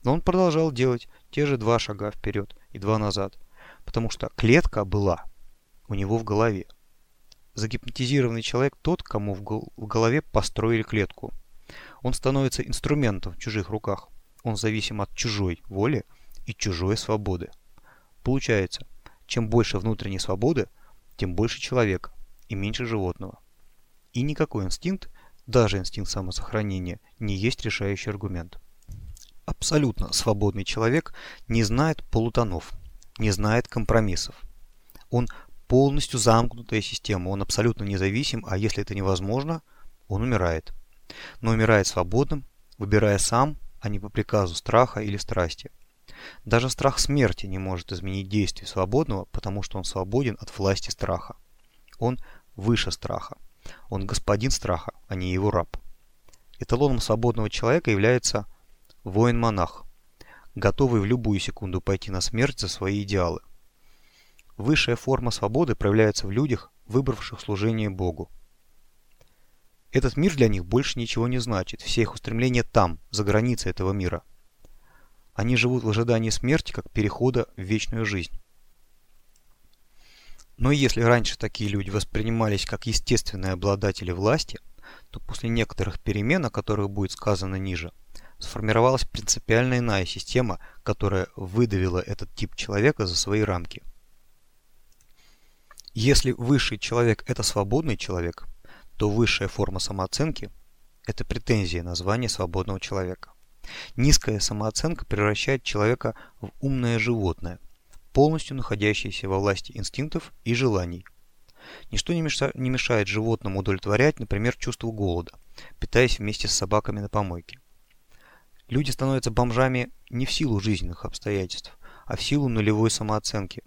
Но он продолжал делать те же два шага вперед и два назад, потому что клетка была у него в голове. Загипнотизированный человек тот, кому в голове построили клетку. Он становится инструментом в чужих руках. Он зависим от чужой воли и чужой свободы. Получается, чем больше внутренней свободы, тем больше человека и меньше животного. И никакой инстинкт даже инстинкт самосохранения не есть решающий аргумент. Абсолютно свободный человек не знает полутонов, не знает компромиссов. Он полностью замкнутая система, он абсолютно независим, а если это невозможно, он умирает. Но умирает свободным, выбирая сам, а не по приказу страха или страсти. Даже страх смерти не может изменить действия свободного, потому что он свободен от власти страха. Он выше страха. Он господин страха, а не его раб. Эталоном свободного человека является воин-монах, готовый в любую секунду пойти на смерть за свои идеалы. Высшая форма свободы проявляется в людях, выбравших служение Богу. Этот мир для них больше ничего не значит, все их устремления там, за границей этого мира. Они живут в ожидании смерти, как перехода в вечную жизнь. Но если раньше такие люди воспринимались как естественные обладатели власти, то после некоторых перемен, о которых будет сказано ниже, сформировалась принципиально иная система, которая выдавила этот тип человека за свои рамки. Если высший человек – это свободный человек, то высшая форма самооценки – это претензия на звание свободного человека. Низкая самооценка превращает человека в умное животное – полностью находящиеся во власти инстинктов и желаний. Ничто не мешает животному удовлетворять, например, чувство голода, питаясь вместе с собаками на помойке. Люди становятся бомжами не в силу жизненных обстоятельств, а в силу нулевой самооценки.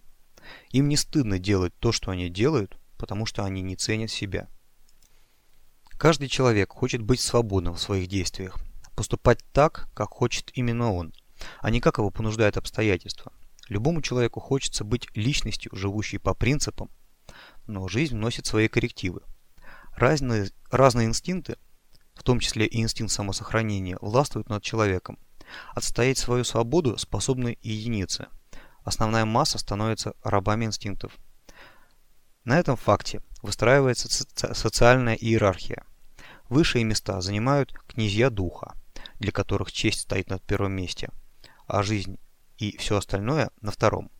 Им не стыдно делать то, что они делают, потому что они не ценят себя. Каждый человек хочет быть свободным в своих действиях, поступать так, как хочет именно он – а не как его понуждают обстоятельства. Любому человеку хочется быть личностью, живущей по принципам, но жизнь вносит свои коррективы. Разные, разные инстинкты, в том числе и инстинкт самосохранения, властвуют над человеком. Отстоять свою свободу способны единицы. Основная масса становится рабами инстинктов. На этом факте выстраивается социальная иерархия. Высшие места занимают князья духа, для которых честь стоит на первом месте, а жизнь и все остальное на втором.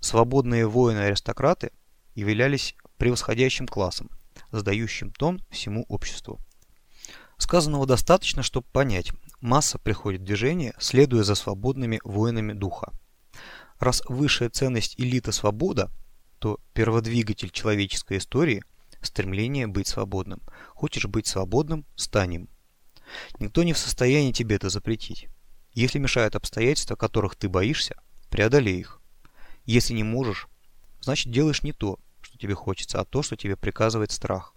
Свободные воины-аристократы являлись превосходящим классом, задающим тон всему обществу. Сказанного достаточно, чтобы понять, масса приходит в движение, следуя за свободными воинами духа. Раз высшая ценность элита свобода, то перводвигатель человеческой истории – стремление быть свободным. Хочешь быть свободным – стань им. Никто не в состоянии тебе это запретить. Если мешают обстоятельства, которых ты боишься, преодолей их. Если не можешь, значит делаешь не то, что тебе хочется, а то, что тебе приказывает страх.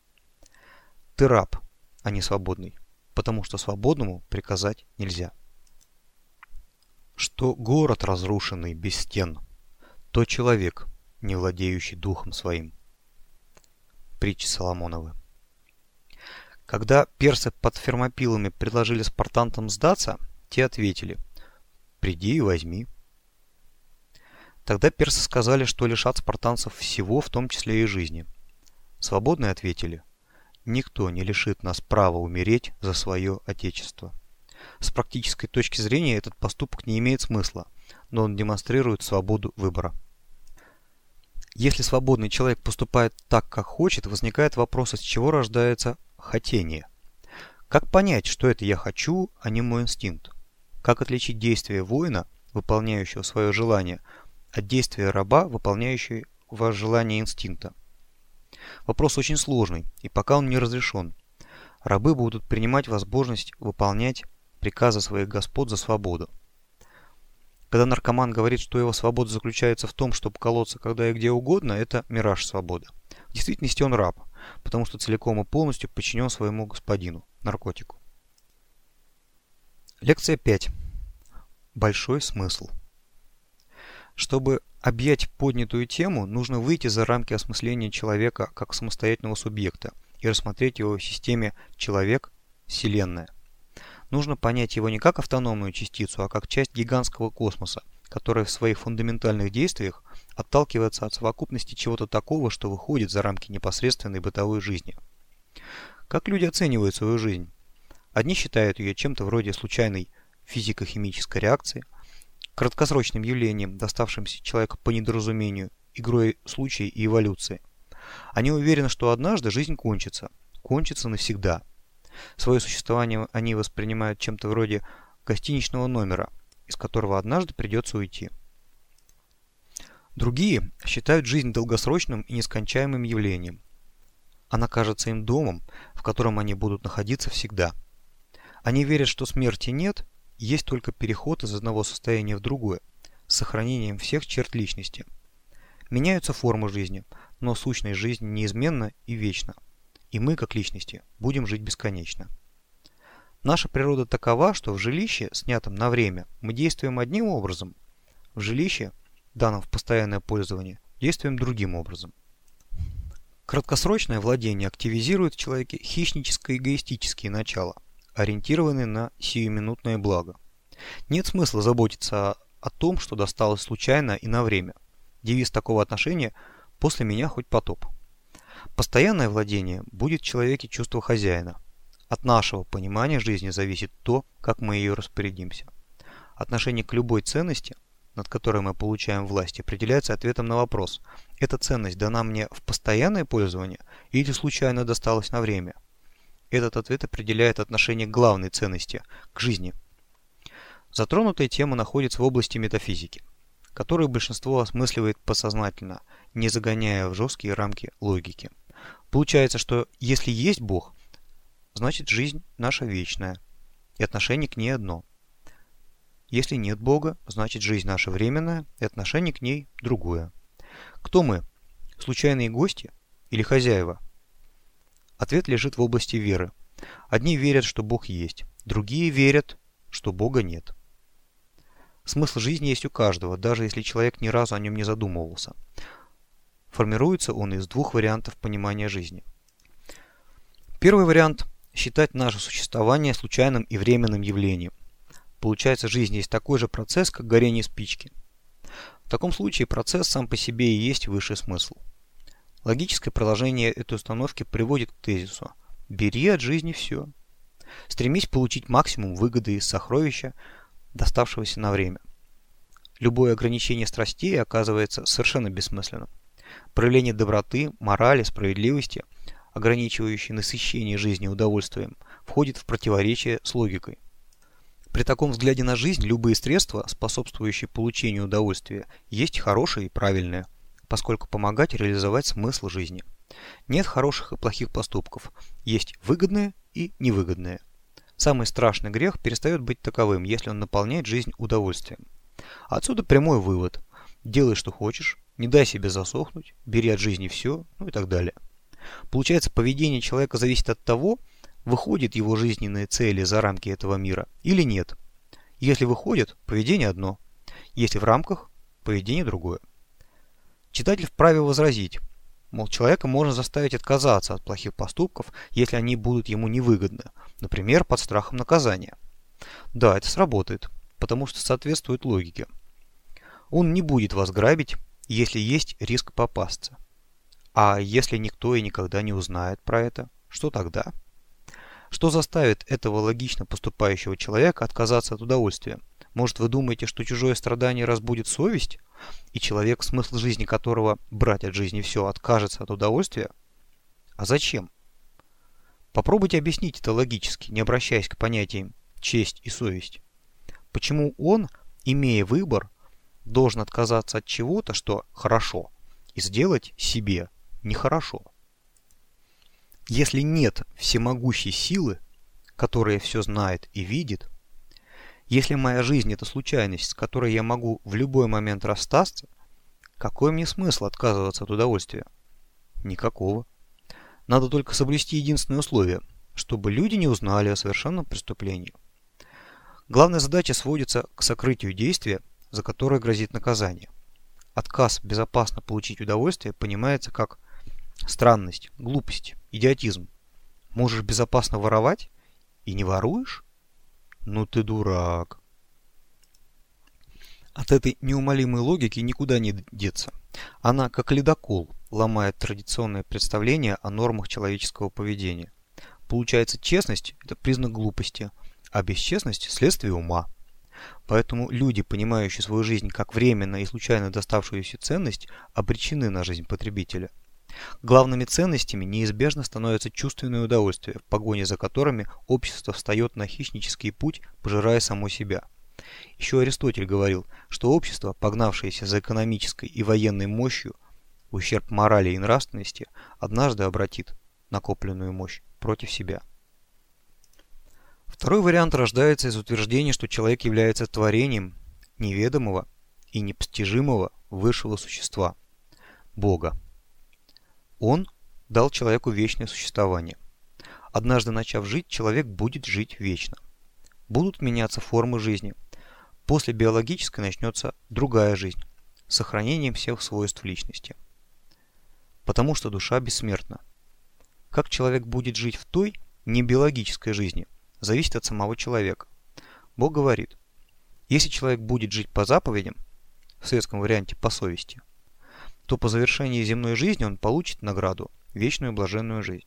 Ты раб, а не свободный, потому что свободному приказать нельзя. Что город разрушенный без стен, то человек, не владеющий духом своим. Притча Соломоновы. Когда персы под Фермопилами предложили спартантам сдаться, те ответили «Приди и возьми». Тогда персы сказали, что лишат спартанцев всего, в том числе и жизни. Свободные ответили «Никто не лишит нас права умереть за свое отечество». С практической точки зрения этот поступок не имеет смысла, но он демонстрирует свободу выбора. Если свободный человек поступает так, как хочет, возникает вопрос, из чего рождается хотение. Как понять, что это я хочу, а не мой инстинкт? Как отличить действие воина, выполняющего свое желание, от действия раба, выполняющего желание инстинкта? Вопрос очень сложный, и пока он не разрешен. Рабы будут принимать возможность выполнять приказы своих господ за свободу. Когда наркоман говорит, что его свобода заключается в том, чтобы колоться когда и где угодно, это мираж свободы. В действительности он раб, потому что целиком и полностью подчинен своему господину, наркотику. Лекция 5. Большой смысл. Чтобы объять поднятую тему, нужно выйти за рамки осмысления человека как самостоятельного субъекта и рассмотреть его в системе «человек-вселенная». Нужно понять его не как автономную частицу, а как часть гигантского космоса, которая в своих фундаментальных действиях отталкивается от совокупности чего-то такого, что выходит за рамки непосредственной бытовой жизни. Как люди оценивают свою жизнь? Одни считают ее чем-то вроде случайной физико-химической реакции, краткосрочным явлением, доставшимся человеку по недоразумению, игрой случая и эволюции. Они уверены, что однажды жизнь кончится, кончится навсегда – Свое существование они воспринимают чем-то вроде гостиничного номера, из которого однажды придется уйти. Другие считают жизнь долгосрочным и нескончаемым явлением. Она кажется им домом, в котором они будут находиться всегда. Они верят, что смерти нет, есть только переход из одного состояния в другое, с сохранением всех черт личности. Меняются формы жизни, но сущность жизни неизменна и вечна и мы, как личности, будем жить бесконечно. Наша природа такова, что в жилище, снятом на время, мы действуем одним образом, в жилище, данном в постоянное пользование, действуем другим образом. Краткосрочное владение активизирует в человеке хищническо-эгоистические начала, ориентированные на сиюминутное благо. Нет смысла заботиться о том, что досталось случайно и на время. Девиз такого отношения «после меня хоть потоп». Постоянное владение будет в человеке чувство хозяина. От нашего понимания жизни зависит то, как мы ее распорядимся. Отношение к любой ценности, над которой мы получаем власть, определяется ответом на вопрос, эта ценность дана мне в постоянное пользование или случайно досталась на время? Этот ответ определяет отношение к главной ценности, к жизни. Затронутая тема находится в области метафизики, которую большинство осмысливает подсознательно – не загоняя в жесткие рамки логики. Получается, что если есть Бог, значит жизнь наша вечная, и отношение к ней одно. Если нет Бога, значит жизнь наша временная, и отношение к ней другое. Кто мы? Случайные гости или хозяева? Ответ лежит в области веры. Одни верят, что Бог есть, другие верят, что Бога нет. Смысл жизни есть у каждого, даже если человек ни разу о нем не задумывался. Формируется он из двух вариантов понимания жизни. Первый вариант – считать наше существование случайным и временным явлением. Получается, жизнь есть такой же процесс, как горение спички. В таком случае процесс сам по себе и есть высший смысл. Логическое продолжение этой установки приводит к тезису «бери от жизни все». Стремись получить максимум выгоды из сокровища, доставшегося на время. Любое ограничение страстей оказывается совершенно бессмысленным. Проявление доброты, морали, справедливости, ограничивающие насыщение жизни удовольствием, входит в противоречие с логикой. При таком взгляде на жизнь любые средства, способствующие получению удовольствия, есть хорошие и правильные, поскольку помогать реализовать смысл жизни. Нет хороших и плохих поступков, есть выгодные и невыгодные. Самый страшный грех перестает быть таковым, если он наполняет жизнь удовольствием. Отсюда прямой вывод. Делай, что хочешь, не дай себе засохнуть, бери от жизни все, ну и так далее. Получается, поведение человека зависит от того, выходят его жизненные цели за рамки этого мира или нет. Если выходят, поведение одно. Если в рамках, поведение другое. Читатель вправе возразить, мол, человека можно заставить отказаться от плохих поступков, если они будут ему невыгодны, например, под страхом наказания. Да, это сработает, потому что соответствует логике. Он не будет вас грабить, если есть риск попасться. А если никто и никогда не узнает про это, что тогда? Что заставит этого логично поступающего человека отказаться от удовольствия? Может, вы думаете, что чужое страдание разбудит совесть, и человек, смысл жизни которого брать от жизни все, откажется от удовольствия? А зачем? Попробуйте объяснить это логически, не обращаясь к понятиям честь и совесть. Почему он, имея выбор, должен отказаться от чего-то, что хорошо, и сделать себе нехорошо? Если нет всемогущей силы, которая все знает и видит, если моя жизнь это случайность, с которой я могу в любой момент расстаться, какой мне смысл отказываться от удовольствия? Никакого. Надо только соблюсти единственное условие, чтобы люди не узнали о совершенном преступлении. Главная задача сводится к сокрытию действия, за которое грозит наказание. Отказ безопасно получить удовольствие понимается как странность, глупость, идиотизм. Можешь безопасно воровать и не воруешь? Ну ты дурак. От этой неумолимой логики никуда не деться. Она, как ледокол, ломает традиционное представление о нормах человеческого поведения. Получается, честность – это признак глупости, а бесчестность – следствие ума. Поэтому люди, понимающие свою жизнь как временно и случайно доставшуюся ценность, обречены на жизнь потребителя. Главными ценностями неизбежно становятся чувственные удовольствия, в погоне за которыми общество встает на хищнический путь, пожирая само себя. Еще Аристотель говорил, что общество, погнавшееся за экономической и военной мощью, ущерб морали и нравственности, однажды обратит накопленную мощь против себя. Второй вариант рождается из утверждения, что человек является творением неведомого и непостижимого высшего существа – Бога. Он дал человеку вечное существование. Однажды начав жить, человек будет жить вечно. Будут меняться формы жизни. После биологической начнется другая жизнь сохранением всех свойств личности. Потому что душа бессмертна. Как человек будет жить в той небиологической жизни, зависит от самого человека. Бог говорит, если человек будет жить по заповедям, в советском варианте по совести, то по завершении земной жизни он получит награду – вечную блаженную жизнь.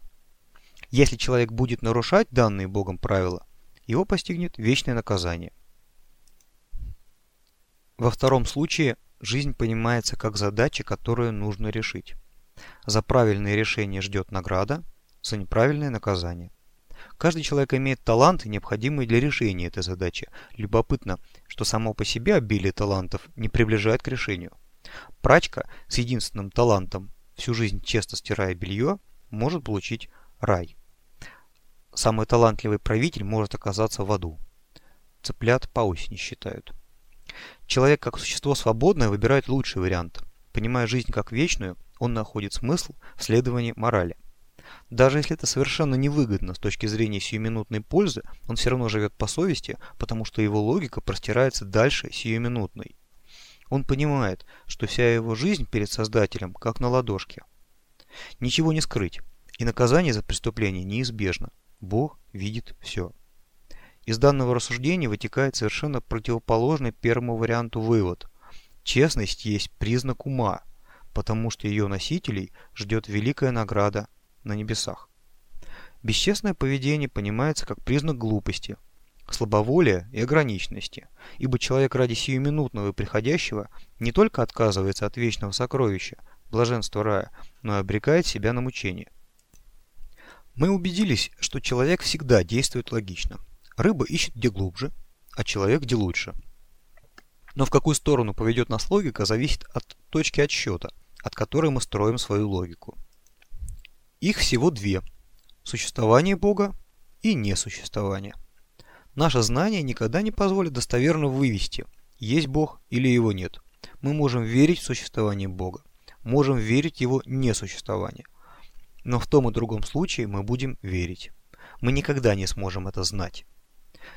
Если человек будет нарушать данные Богом правила, его постигнет вечное наказание. Во втором случае жизнь понимается как задача, которую нужно решить. За правильное решение ждет награда, за неправильное наказание. Каждый человек имеет таланты, необходимые для решения этой задачи. Любопытно, что само по себе обилие талантов не приближает к решению. Прачка с единственным талантом, всю жизнь честно стирая белье, может получить рай. Самый талантливый правитель может оказаться в аду. Цыплят по осени считают. Человек как существо свободное выбирает лучший вариант. Понимая жизнь как вечную, он находит смысл в следовании морали. Даже если это совершенно невыгодно с точки зрения сиюминутной пользы, он все равно живет по совести, потому что его логика простирается дальше сиюминутной. Он понимает, что вся его жизнь перед Создателем как на ладошке. Ничего не скрыть, и наказание за преступление неизбежно. Бог видит все. Из данного рассуждения вытекает совершенно противоположный первому варианту вывод. Честность есть признак ума, потому что ее носителей ждет великая награда на небесах. Бесчестное поведение понимается как признак глупости, слабоволия и ограниченности, ибо человек ради сиюминутного и приходящего не только отказывается от вечного сокровища, блаженства рая, но и обрекает себя на мучение. Мы убедились, что человек всегда действует логично. Рыба ищет где глубже, а человек где лучше. Но в какую сторону поведет нас логика, зависит от точки отсчета, от которой мы строим свою логику. Их всего две – существование Бога и несуществование. Наше знание никогда не позволит достоверно вывести, есть Бог или его нет. Мы можем верить в существование Бога, можем верить в его несуществование. Но в том и другом случае мы будем верить. Мы никогда не сможем это знать.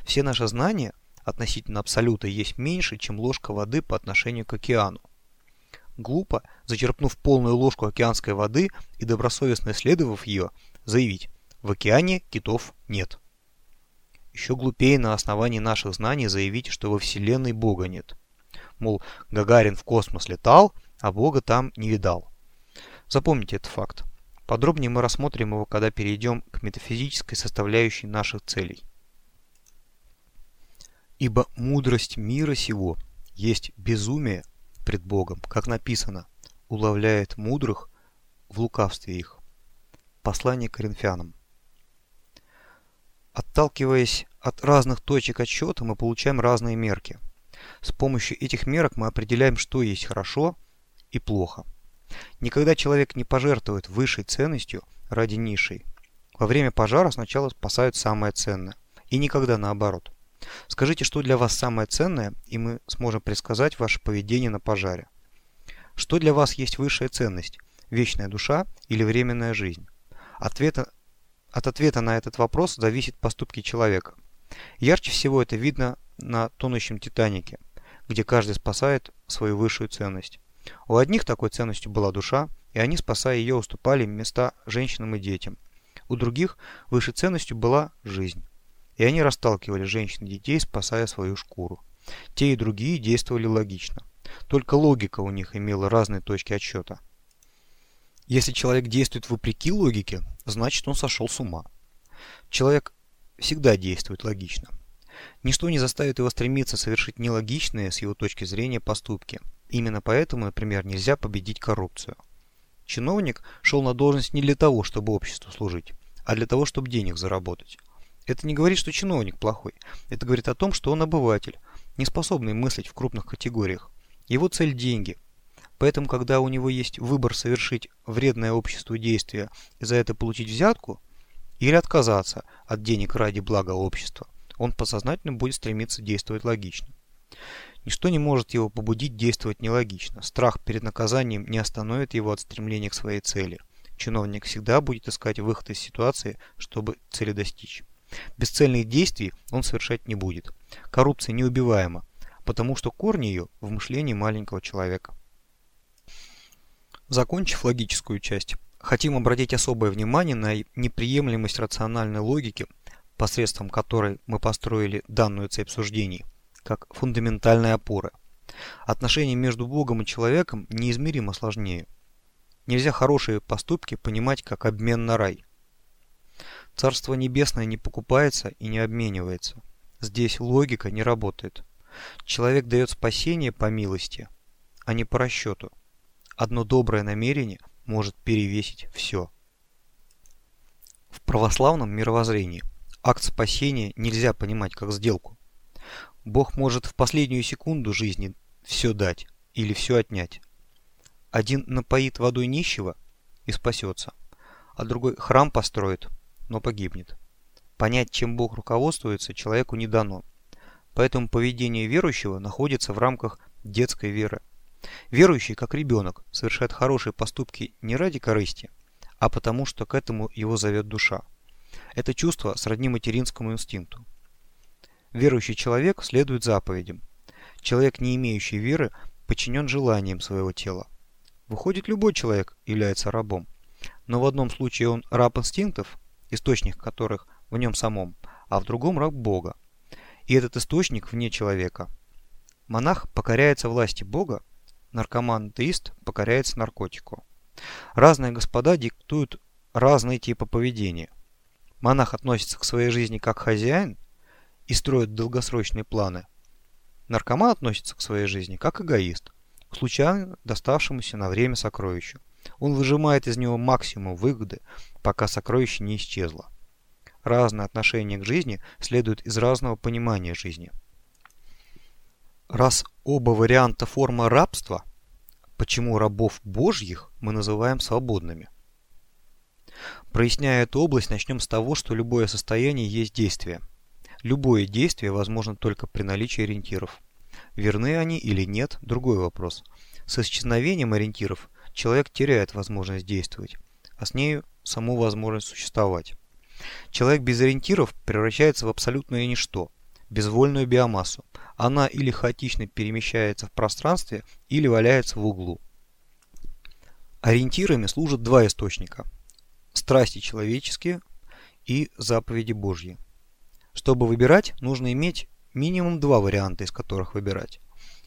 Все наши знания относительно абсолюта есть меньше, чем ложка воды по отношению к океану. Глупо, зачерпнув полную ложку океанской воды и добросовестно исследовав ее, заявить «в океане китов нет». Еще глупее на основании наших знаний заявить, что во Вселенной Бога нет. Мол, Гагарин в космос летал, а Бога там не видал. Запомните этот факт. Подробнее мы рассмотрим его, когда перейдем к метафизической составляющей наших целей. Ибо мудрость мира сего есть безумие пред Богом, как написано, уловляет мудрых в лукавстве их. Послание к Коринфянам. Отталкиваясь от разных точек отсчета, мы получаем разные мерки. С помощью этих мерок мы определяем, что есть хорошо и плохо. Никогда человек не пожертвует высшей ценностью ради низшей. Во время пожара сначала спасают самое ценное. И никогда наоборот. Скажите, что для вас самое ценное, и мы сможем предсказать ваше поведение на пожаре. Что для вас есть высшая ценность? Вечная душа или временная жизнь? Ответа, от ответа на этот вопрос зависит поступки человека. Ярче всего это видно на тонущем Титанике, где каждый спасает свою высшую ценность. У одних такой ценностью была душа, и они, спасая ее, уступали места женщинам и детям. У других высшей ценностью была жизнь и они расталкивали женщин и детей, спасая свою шкуру. Те и другие действовали логично. Только логика у них имела разные точки отсчета. Если человек действует вопреки логике, значит он сошел с ума. Человек всегда действует логично. Ничто не заставит его стремиться совершить нелогичные с его точки зрения поступки. Именно поэтому, например, нельзя победить коррупцию. Чиновник шел на должность не для того, чтобы обществу служить, а для того, чтобы денег заработать. Это не говорит, что чиновник плохой. Это говорит о том, что он обыватель, не способный мыслить в крупных категориях. Его цель – деньги. Поэтому, когда у него есть выбор совершить вредное обществу действие и за это получить взятку, или отказаться от денег ради блага общества, он подсознательно будет стремиться действовать логично. Ничто не может его побудить действовать нелогично. Страх перед наказанием не остановит его от стремления к своей цели. Чиновник всегда будет искать выход из ситуации, чтобы цели достичь. Бесцельных действий он совершать не будет. Коррупция неубиваема, потому что корни ее в мышлении маленького человека. Закончив логическую часть, хотим обратить особое внимание на неприемлемость рациональной логики, посредством которой мы построили данную цепь суждений, как фундаментальной опоры. Отношения между Богом и человеком неизмеримо сложнее. Нельзя хорошие поступки понимать как обмен на рай. Царство Небесное не покупается и не обменивается. Здесь логика не работает. Человек дает спасение по милости, а не по расчету. Одно доброе намерение может перевесить все. В православном мировоззрении акт спасения нельзя понимать как сделку. Бог может в последнюю секунду жизни все дать или все отнять. Один напоит водой нищего и спасется, а другой храм построит но погибнет. Понять, чем Бог руководствуется, человеку не дано. Поэтому поведение верующего находится в рамках детской веры. Верующий, как ребенок, совершает хорошие поступки не ради корысти, а потому что к этому его зовет душа. Это чувство сродни материнскому инстинкту. Верующий человек следует заповедям. Человек, не имеющий веры, подчинен желаниям своего тела. Выходит, любой человек является рабом. Но в одном случае он раб инстинктов, источник которых в нем самом, а в другом раб Бога. И этот источник вне человека. Монах покоряется власти Бога, наркоман-теист покоряется наркотику. Разные господа диктуют разные типы поведения. Монах относится к своей жизни как хозяин и строит долгосрочные планы. Наркоман относится к своей жизни как эгоист, к случайно доставшемуся на время сокровищу. Он выжимает из него максимум выгоды, пока сокровище не исчезло. Разное отношение к жизни следует из разного понимания жизни. Раз оба варианта формы рабства, почему рабов божьих мы называем свободными? Проясняя эту область, начнем с того, что любое состояние есть действие. Любое действие возможно только при наличии ориентиров. Верны они или нет – другой вопрос. С исчезновением ориентиров человек теряет возможность действовать, а с нею саму возможность существовать. Человек без ориентиров превращается в абсолютное ничто, безвольную биомассу. Она или хаотично перемещается в пространстве, или валяется в углу. Ориентирами служат два источника – страсти человеческие и заповеди Божьи. Чтобы выбирать, нужно иметь минимум два варианта, из которых выбирать.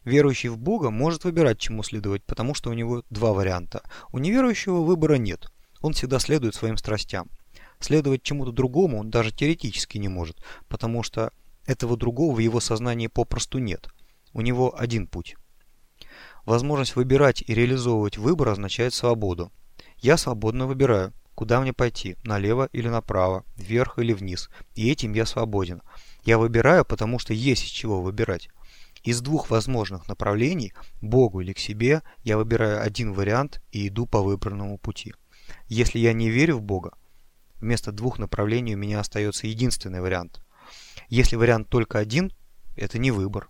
Верующий в Бога может выбирать, чему следовать, потому что у него два варианта. У неверующего выбора нет. Он всегда следует своим страстям. Следовать чему-то другому он даже теоретически не может, потому что этого другого в его сознании попросту нет. У него один путь. Возможность выбирать и реализовывать выбор означает свободу. Я свободно выбираю, куда мне пойти, налево или направо, вверх или вниз, и этим я свободен. Я выбираю, потому что есть из чего выбирать. Из двух возможных направлений, Богу или к себе, я выбираю один вариант и иду по выбранному пути. Если я не верю в Бога, вместо двух направлений у меня остается единственный вариант. Если вариант только один, это не выбор.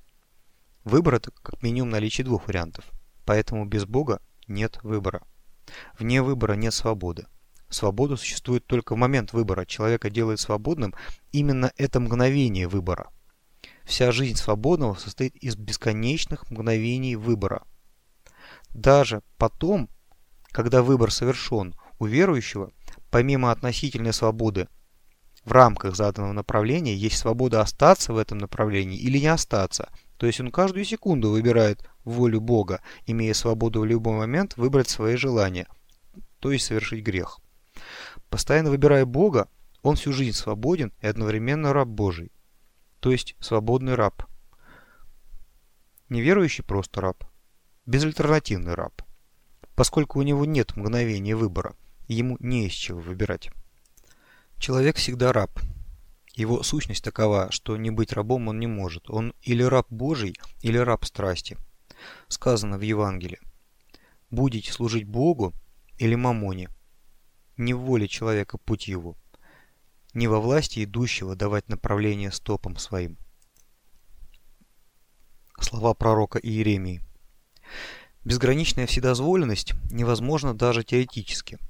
Выбор это как минимум наличие двух вариантов. Поэтому без Бога нет выбора. Вне выбора нет свободы. Свобода существует только в момент выбора. Человека делает свободным именно это мгновение выбора. Вся жизнь свободного состоит из бесконечных мгновений выбора. Даже потом, когда выбор совершен, у верующего, помимо относительной свободы в рамках заданного направления есть свобода остаться в этом направлении или не остаться. То есть он каждую секунду выбирает волю Бога, имея свободу в любой момент выбрать свои желания, то есть совершить грех. Постоянно выбирая Бога, он всю жизнь свободен и одновременно раб Божий, то есть свободный раб. Неверующий просто раб, безальтернативный раб, поскольку у него нет мгновения выбора, ему не из чего выбирать. Человек всегда раб. Его сущность такова, что не быть рабом он не может. Он или раб Божий, или раб страсти. Сказано в Евангелии. Будете служить Богу или мамоне. Не в воле человека путь его. Не во власти идущего давать направление стопам своим. Слова пророка Иеремии. Безграничная вседозволенность невозможна даже теоретически –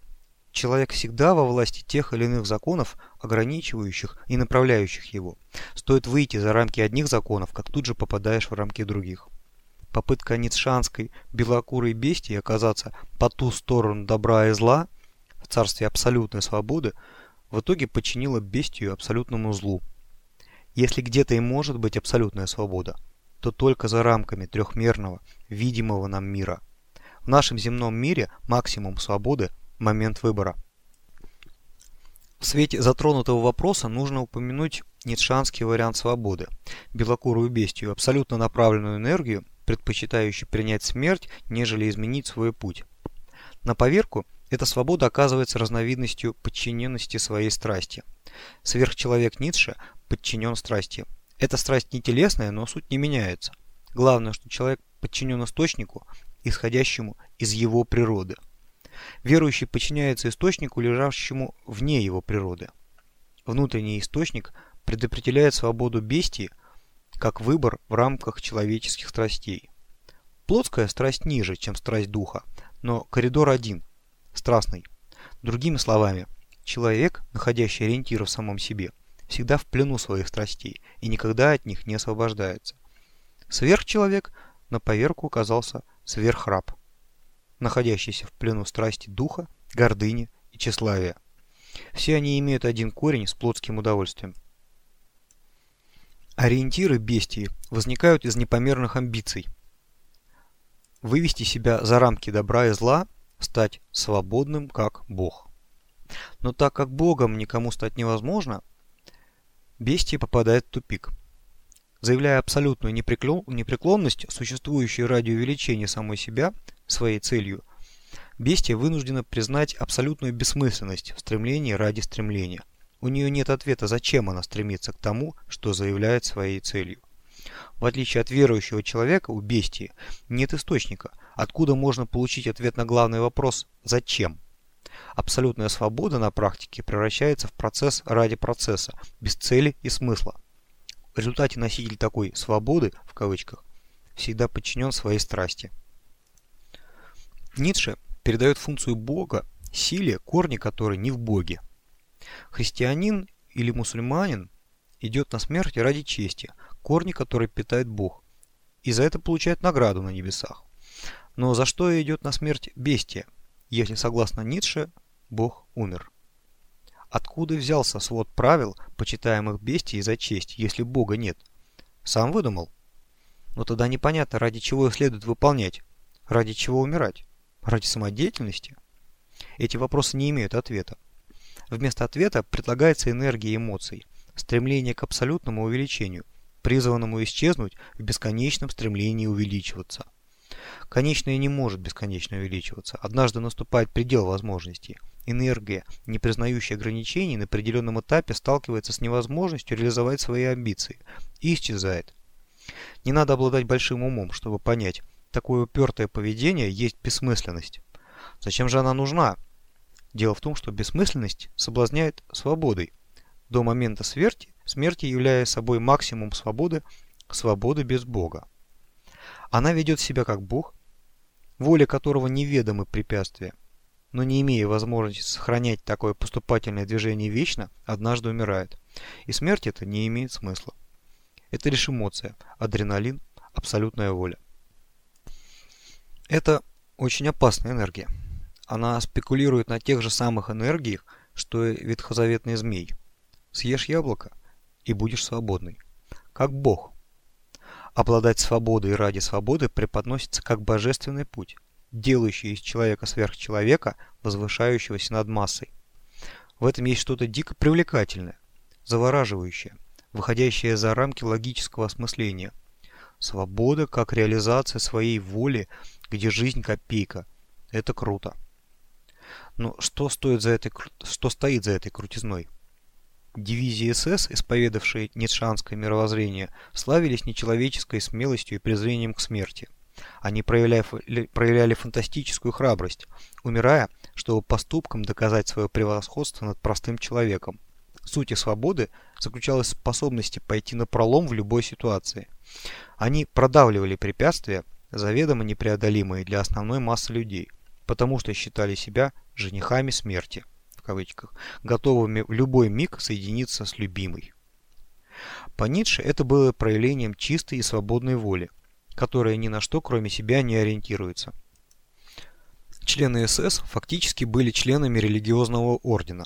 Человек всегда во власти тех или иных законов, ограничивающих и направляющих его. Стоит выйти за рамки одних законов, как тут же попадаешь в рамки других. Попытка ницшанской белокурой бестии оказаться по ту сторону добра и зла в царстве абсолютной свободы в итоге подчинила бестию абсолютному злу. Если где-то и может быть абсолютная свобода, то только за рамками трехмерного, видимого нам мира. В нашем земном мире максимум свободы момент выбора. В свете затронутого вопроса нужно упомянуть ницшанский вариант свободы, белокурую бестию, абсолютно направленную энергию, предпочитающую принять смерть, нежели изменить свой путь. На поверку эта свобода оказывается разновидностью подчиненности своей страсти. Сверхчеловек Ницше подчинен страсти. Эта страсть не телесная, но суть не меняется. Главное, что человек подчинен источнику, исходящему из его природы – Верующий подчиняется источнику, лежащему вне его природы. Внутренний источник предопределяет свободу бестии как выбор в рамках человеческих страстей. Плотская страсть ниже, чем страсть духа, но коридор один – страстный. Другими словами, человек, находящий ориентир в самом себе, всегда в плену своих страстей и никогда от них не освобождается. Сверхчеловек на поверку оказался сверхраб, находящийся в плену страсти духа, гордыни и тщеславия. Все они имеют один корень с плотским удовольствием. Ориентиры бестии возникают из непомерных амбиций. Вывести себя за рамки добра и зла, стать свободным как Бог. Но так как Богом никому стать невозможно, бестия попадает в тупик. Заявляя абсолютную непреклонность, существующей ради увеличения самой себя, своей целью, бестия вынуждена признать абсолютную бессмысленность в стремлении ради стремления. У нее нет ответа, зачем она стремится к тому, что заявляет своей целью. В отличие от верующего человека, у бестии нет источника, откуда можно получить ответ на главный вопрос «зачем?». Абсолютная свобода на практике превращается в процесс ради процесса, без цели и смысла. В результате носитель такой «свободы» в кавычках всегда подчинен своей страсти. Ницше передает функцию Бога силе, корни которой не в Боге. Христианин или мусульманин идет на смерть ради чести, корни которой питает Бог, и за это получает награду на небесах. Но за что идет на смерть бестия, если, согласно Ницше, Бог умер? Откуда взялся свод правил, почитаемых бестией за честь, если Бога нет? Сам выдумал? Но тогда непонятно, ради чего их следует выполнять, ради чего умирать. Ради самодеятельности? Эти вопросы не имеют ответа. Вместо ответа предлагается энергия эмоций, стремление к абсолютному увеличению, призванному исчезнуть в бесконечном стремлении увеличиваться. Конечное не может бесконечно увеличиваться. Однажды наступает предел возможностей. Энергия, не признающая ограничений, на определенном этапе сталкивается с невозможностью реализовать свои амбиции и исчезает. Не надо обладать большим умом, чтобы понять, такое упертое поведение есть бессмысленность. Зачем же она нужна? Дело в том, что бессмысленность соблазняет свободой. До момента смерти, смерти являя собой максимум свободы, свободы без Бога. Она ведет себя как Бог, воле которого неведомы препятствия, но не имея возможности сохранять такое поступательное движение вечно, однажды умирает. И смерть это не имеет смысла. Это лишь эмоция, адреналин, абсолютная воля. Это очень опасная энергия. Она спекулирует на тех же самых энергиях, что и ветхозаветный змей. Съешь яблоко и будешь свободный. Как Бог. Обладать свободой ради свободы преподносится как божественный путь, делающий из человека сверхчеловека, возвышающегося над массой. В этом есть что-то дико привлекательное, завораживающее, выходящее за рамки логического осмысления. Свобода как реализация своей воли где жизнь копейка. Это круто. Но что, стоит за этой, что стоит за этой крутизной? Дивизии СС, исповедавшие ницшанское мировоззрение, славились нечеловеческой смелостью и презрением к смерти. Они проявляли, проявляли фантастическую храбрость, умирая, чтобы поступком доказать свое превосходство над простым человеком. Суть свободы заключалась в способности пойти на пролом в любой ситуации. Они продавливали препятствия, заведомо непреодолимые для основной массы людей, потому что считали себя «женихами смерти», в кавычках, готовыми в любой миг соединиться с любимой. По Ницше это было проявлением чистой и свободной воли, которая ни на что кроме себя не ориентируется. Члены СС фактически были членами религиозного ордена.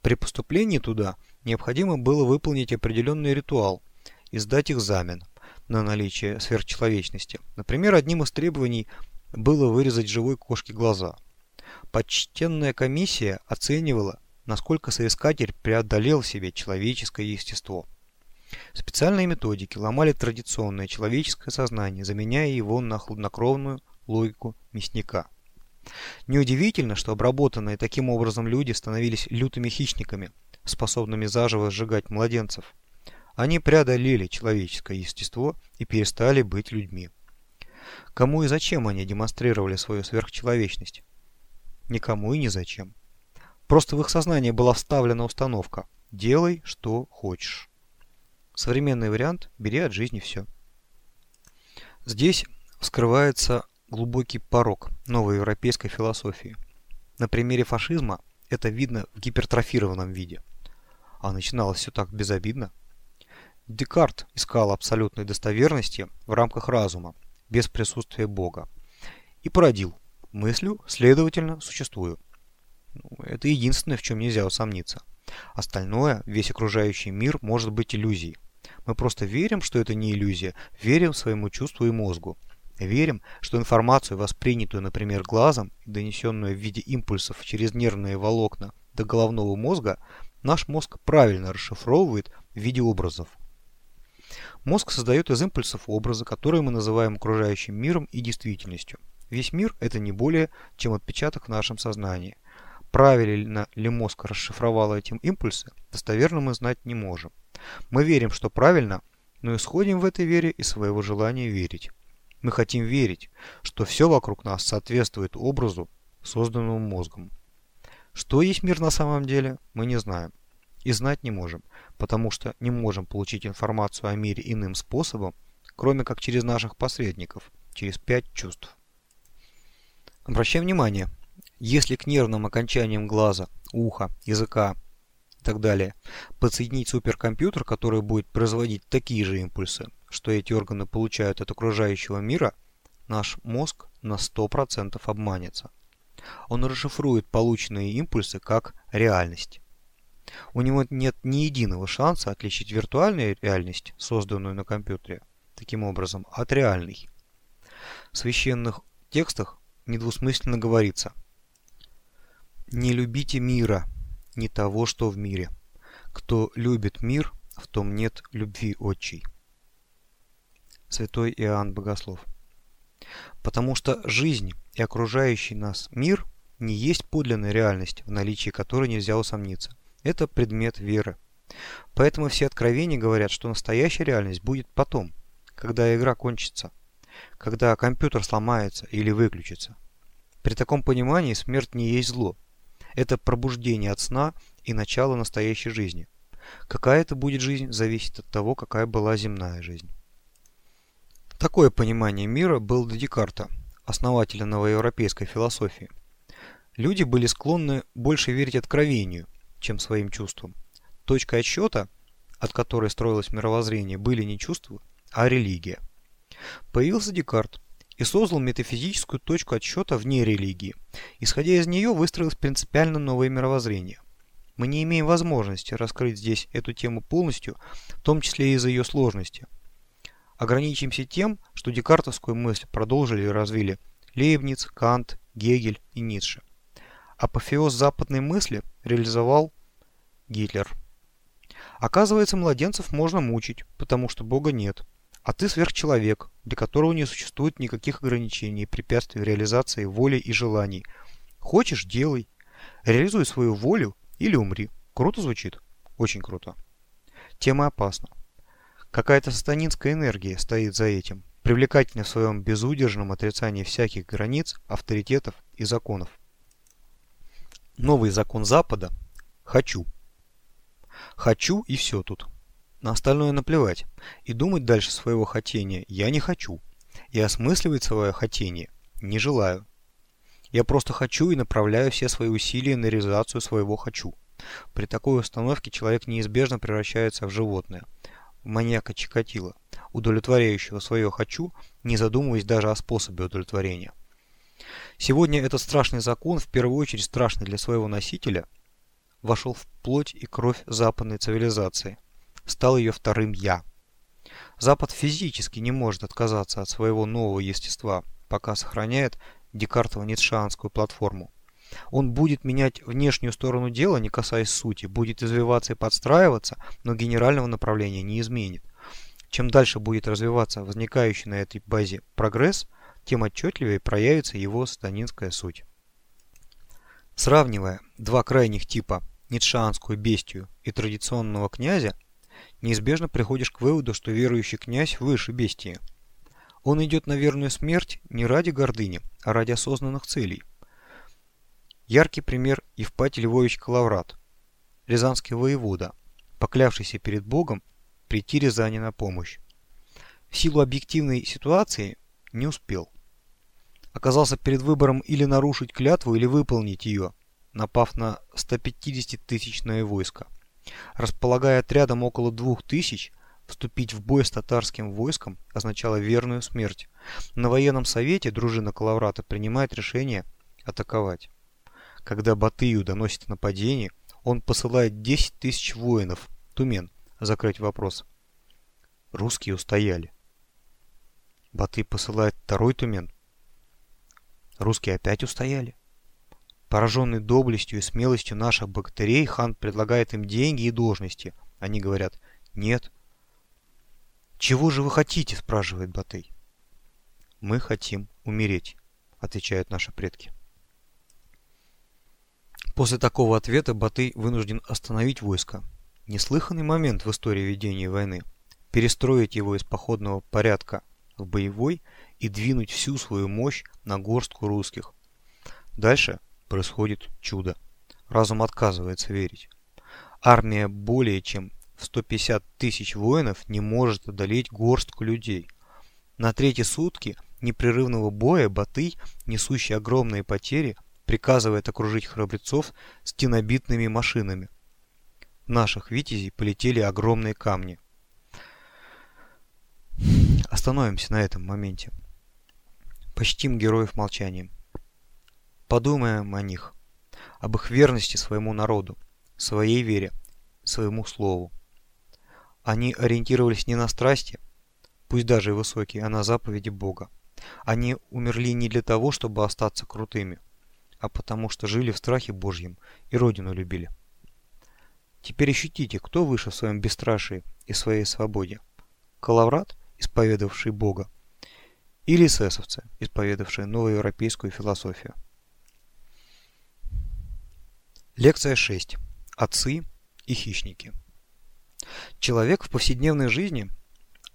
При поступлении туда необходимо было выполнить определенный ритуал и сдать экзамен, на наличие сверхчеловечности. Например, одним из требований было вырезать живой кошке глаза. Почтенная комиссия оценивала, насколько соискатель преодолел в себе человеческое естество. Специальные методики ломали традиционное человеческое сознание, заменяя его на хладнокровную логику мясника. Неудивительно, что обработанные таким образом люди становились лютыми хищниками, способными заживо сжигать младенцев. Они преодолели человеческое естество и перестали быть людьми. Кому и зачем они демонстрировали свою сверхчеловечность? Никому и ни зачем. Просто в их сознание была вставлена установка «делай, что хочешь». Современный вариант «бери от жизни все». Здесь вскрывается глубокий порог новой европейской философии. На примере фашизма это видно в гипертрофированном виде. А начиналось все так безобидно. Декарт искал абсолютной достоверности в рамках разума, без присутствия Бога. И породил мыслю, следовательно, существую. Ну, это единственное, в чем нельзя усомниться. Остальное, весь окружающий мир, может быть иллюзией. Мы просто верим, что это не иллюзия, верим своему чувству и мозгу. Верим, что информацию, воспринятую, например, глазом, донесенную в виде импульсов через нервные волокна до головного мозга, наш мозг правильно расшифровывает в виде образов. Мозг создает из импульсов образы, которые мы называем окружающим миром и действительностью. Весь мир – это не более, чем отпечаток в нашем сознании. Правильно ли мозг расшифровал эти импульсы, достоверно мы знать не можем. Мы верим, что правильно, но исходим в этой вере из своего желания верить. Мы хотим верить, что все вокруг нас соответствует образу, созданному мозгом. Что есть мир на самом деле, мы не знаем. И знать не можем, потому что не можем получить информацию о мире иным способом, кроме как через наших посредников, через пять чувств. Обращаем внимание, если к нервным окончаниям глаза, уха, языка и так далее подсоединить суперкомпьютер, который будет производить такие же импульсы, что эти органы получают от окружающего мира, наш мозг на 100% обманется. Он расшифрует полученные импульсы как реальность. У него нет ни единого шанса отличить виртуальную реальность, созданную на компьютере, таким образом, от реальной. В священных текстах недвусмысленно говорится «Не любите мира, не того, что в мире. Кто любит мир, в том нет любви отчей» святой Иоанн Богослов. Потому что жизнь и окружающий нас мир не есть подлинная реальность, в наличии которой нельзя усомниться. Это предмет веры. Поэтому все откровения говорят, что настоящая реальность будет потом, когда игра кончится, когда компьютер сломается или выключится. При таком понимании смерть не есть зло. Это пробуждение от сна и начало настоящей жизни. Какая это будет жизнь, зависит от того, какая была земная жизнь. Такое понимание мира было до Декарта, основателя новоевропейской философии. Люди были склонны больше верить откровению, чем своим чувствам. Точкой отсчета, от которой строилось мировоззрение, были не чувства, а религия. Появился Декарт и создал метафизическую точку отсчета вне религии. Исходя из нее выстроилось принципиально новое мировоззрение. Мы не имеем возможности раскрыть здесь эту тему полностью, в том числе из-за ее сложности – Ограничимся тем, что декартовскую мысль продолжили и развили Лейбниц, Кант, Гегель и Ницше. Апофеоз западной мысли реализовал Гитлер. Оказывается, младенцев можно мучить, потому что Бога нет. А ты сверхчеловек, для которого не существует никаких ограничений и препятствий в реализации воли и желаний. Хочешь – делай. Реализуй свою волю или умри. Круто звучит? Очень круто. Тема опасна. Какая-то сатанинская энергия стоит за этим, привлекательная в своем безудержном отрицании всяких границ, авторитетов и законов. Новый закон Запада – «хочу». Хочу и все тут. На остальное наплевать. И думать дальше своего хотения я не хочу. И осмысливать свое хотение не желаю. Я просто хочу и направляю все свои усилия на реализацию своего «хочу». При такой установке человек неизбежно превращается в животное – маньяка Чикатило, удовлетворяющего свое «хочу», не задумываясь даже о способе удовлетворения. Сегодня этот страшный закон, в первую очередь страшный для своего носителя, вошел в плоть и кровь западной цивилизации, стал ее вторым «я». Запад физически не может отказаться от своего нового естества, пока сохраняет декартово-ницшеанскую платформу. Он будет менять внешнюю сторону дела, не касаясь сути, будет извиваться и подстраиваться, но генерального направления не изменит. Чем дальше будет развиваться возникающий на этой базе прогресс, тем отчетливее проявится его сатанинская суть. Сравнивая два крайних типа, ницшеанскую бестию и традиционного князя, неизбежно приходишь к выводу, что верующий князь выше бестии. Он идет на верную смерть не ради гордыни, а ради осознанных целей. Яркий пример Евпатий Львович Калаврат, рязанский воевода, поклявшийся перед Богом прийти Рязани на помощь. В силу объективной ситуации не успел. оказался перед выбором или нарушить клятву, или выполнить ее, напав на 150-тысячное войско. Располагая отрядом около двух тысяч, вступить в бой с татарским войском означало верную смерть. На военном совете дружина Калаврата принимает решение атаковать. Когда Батыю доносит нападение, он посылает 10 тысяч воинов, Тумен, закрыть вопрос. Русские устояли. Батый посылает второй Тумен. Русские опять устояли. Пораженный доблестью и смелостью наших богатырей, хан предлагает им деньги и должности. Они говорят «нет». «Чего же вы хотите?» – спрашивает Батый. «Мы хотим умереть», – отвечают наши предки. После такого ответа Батый вынужден остановить войско. Неслыханный момент в истории ведения войны. Перестроить его из походного порядка в боевой и двинуть всю свою мощь на горстку русских. Дальше происходит чудо. Разум отказывается верить. Армия более чем в 150 тысяч воинов не может одолеть горстку людей. На третьи сутки непрерывного боя Батый, несущий огромные потери, приказывает окружить храбрецов стенобитными машинами. В наших витязей полетели огромные камни. Остановимся на этом моменте. Почтим героев молчанием. Подумаем о них, об их верности своему народу, своей вере, своему слову. Они ориентировались не на страсти, пусть даже и высокие, а на заповеди Бога. Они умерли не для того, чтобы остаться крутыми – а потому что жили в страхе Божьем и Родину любили. Теперь ощутите, кто выше в своем бесстрашии и своей свободе. Калаврат, исповедовавший Бога, или эсэсовцы, исповедовавшие новоевропейскую философию. Лекция 6. Отцы и хищники. Человек в повседневной жизни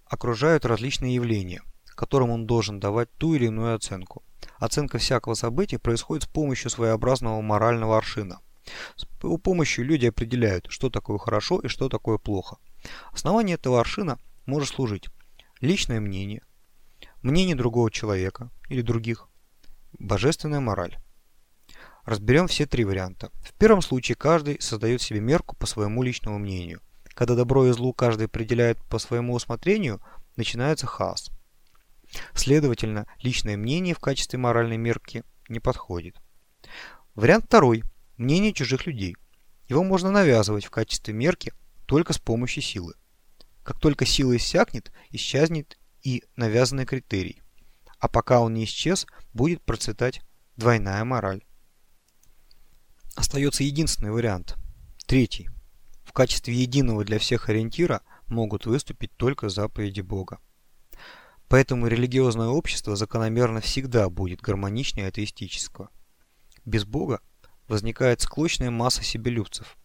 окружают различные явления, которым он должен давать ту или иную оценку. Оценка всякого события происходит с помощью своеобразного морального аршина. С помощью люди определяют, что такое хорошо и что такое плохо. Основание этого аршина может служить личное мнение, мнение другого человека или других, божественная мораль. Разберем все три варианта. В первом случае каждый создает себе мерку по своему личному мнению. Когда добро и зло каждый определяет по своему усмотрению, начинается хаос. Следовательно, личное мнение в качестве моральной мерки не подходит. Вариант второй. Мнение чужих людей. Его можно навязывать в качестве мерки только с помощью силы. Как только сила иссякнет, исчезнет и навязанный критерий. А пока он не исчез, будет процветать двойная мораль. Остается единственный вариант. Третий. В качестве единого для всех ориентира могут выступить только заповеди Бога. Поэтому религиозное общество закономерно всегда будет гармоничнее атеистического. Без Бога возникает склочная масса себелюбцев,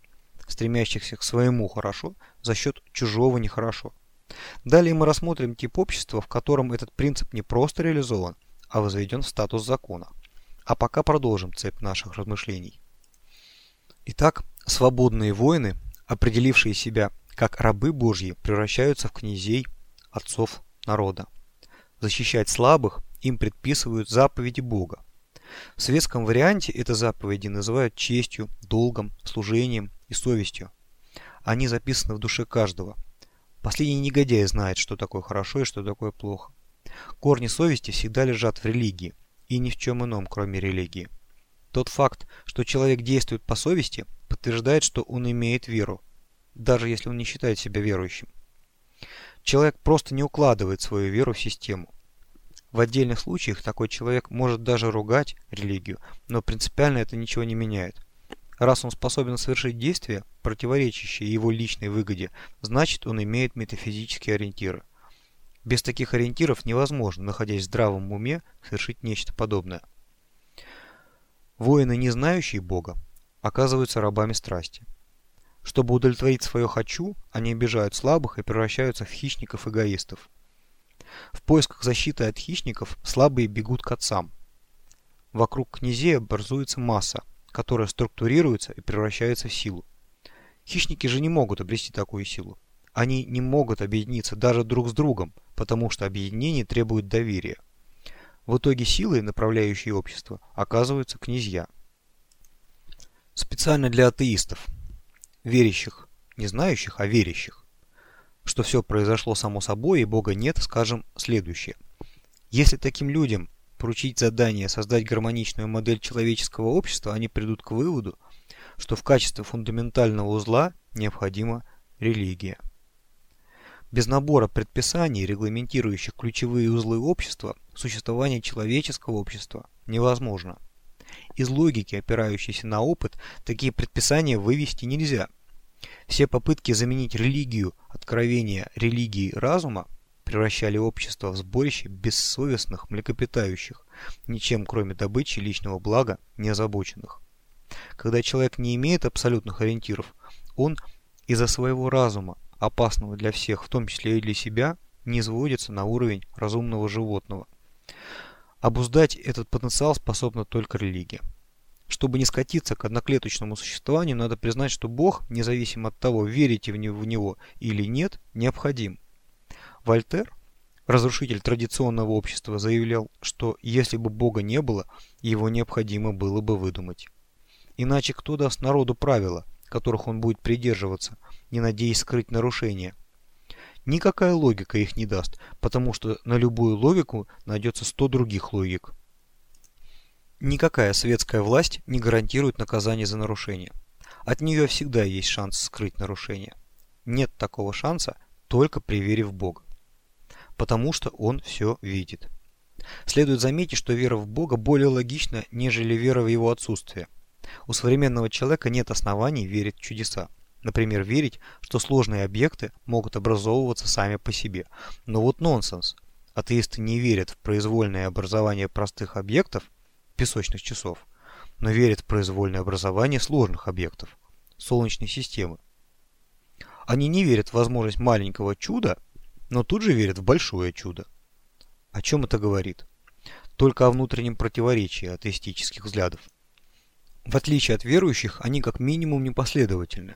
стремящихся к своему хорошо за счет чужого нехорошо. Далее мы рассмотрим тип общества, в котором этот принцип не просто реализован, а возведен в статус закона. А пока продолжим цепь наших размышлений. Итак, свободные воины, определившие себя как рабы Божьи, превращаются в князей, отцов народа защищать слабых, им предписывают заповеди Бога. В светском варианте это заповеди называют честью, долгом, служением и совестью. Они записаны в душе каждого. Последний негодяй знает, что такое хорошо и что такое плохо. Корни совести всегда лежат в религии, и ни в чем ином, кроме религии. Тот факт, что человек действует по совести, подтверждает, что он имеет веру, даже если он не считает себя верующим. Человек просто не укладывает свою веру в систему. В отдельных случаях такой человек может даже ругать религию, но принципиально это ничего не меняет. Раз он способен совершить действия, противоречащие его личной выгоде, значит он имеет метафизические ориентиры. Без таких ориентиров невозможно, находясь в здравом уме, совершить нечто подобное. Воины, не знающие Бога, оказываются рабами страсти. Чтобы удовлетворить свое «хочу», они обижают слабых и превращаются в хищников-эгоистов. В поисках защиты от хищников слабые бегут к отцам. Вокруг князей образуется масса, которая структурируется и превращается в силу. Хищники же не могут обрести такую силу. Они не могут объединиться даже друг с другом, потому что объединение требует доверия. В итоге силой, направляющей общество, оказываются князья. Специально для атеистов, верящих, не знающих, а верящих, что все произошло само собой и Бога нет, скажем следующее. Если таким людям поручить задание создать гармоничную модель человеческого общества, они придут к выводу, что в качестве фундаментального узла необходима религия. Без набора предписаний, регламентирующих ключевые узлы общества, существование человеческого общества невозможно. Из логики, опирающейся на опыт, такие предписания вывести нельзя. Все попытки заменить религию откровения религии разума превращали общество в сборище бессовестных млекопитающих, ничем кроме добычи личного блага не озабоченных. Когда человек не имеет абсолютных ориентиров, он из-за своего разума опасного для всех, в том числе и для себя, не изводится на уровень разумного животного. Обуздать этот потенциал способна только религия. Чтобы не скатиться к одноклеточному существованию, надо признать, что Бог, независимо от того, верите в него или нет, необходим. Вольтер, разрушитель традиционного общества, заявлял, что если бы Бога не было, его необходимо было бы выдумать. Иначе кто даст народу правила, которых он будет придерживаться, не надеясь скрыть нарушения. Никакая логика их не даст, потому что на любую логику найдется 100 других логик. Никакая светская власть не гарантирует наказание за нарушение. От нее всегда есть шанс скрыть нарушение. Нет такого шанса, только при вере в Бога. Потому что Он все видит. Следует заметить, что вера в Бога более логична, нежели вера в Его отсутствие – у современного человека нет оснований верить в чудеса. Например, верить, что сложные объекты могут образовываться сами по себе. Но вот нонсенс. Атеисты не верят в произвольное образование простых объектов, песочных часов, но верят в произвольное образование сложных объектов, Солнечной системы. Они не верят в возможность маленького чуда, но тут же верят в большое чудо. О чем это говорит? Только о внутреннем противоречии атеистических взглядов. В отличие от верующих, они как минимум непоследовательны.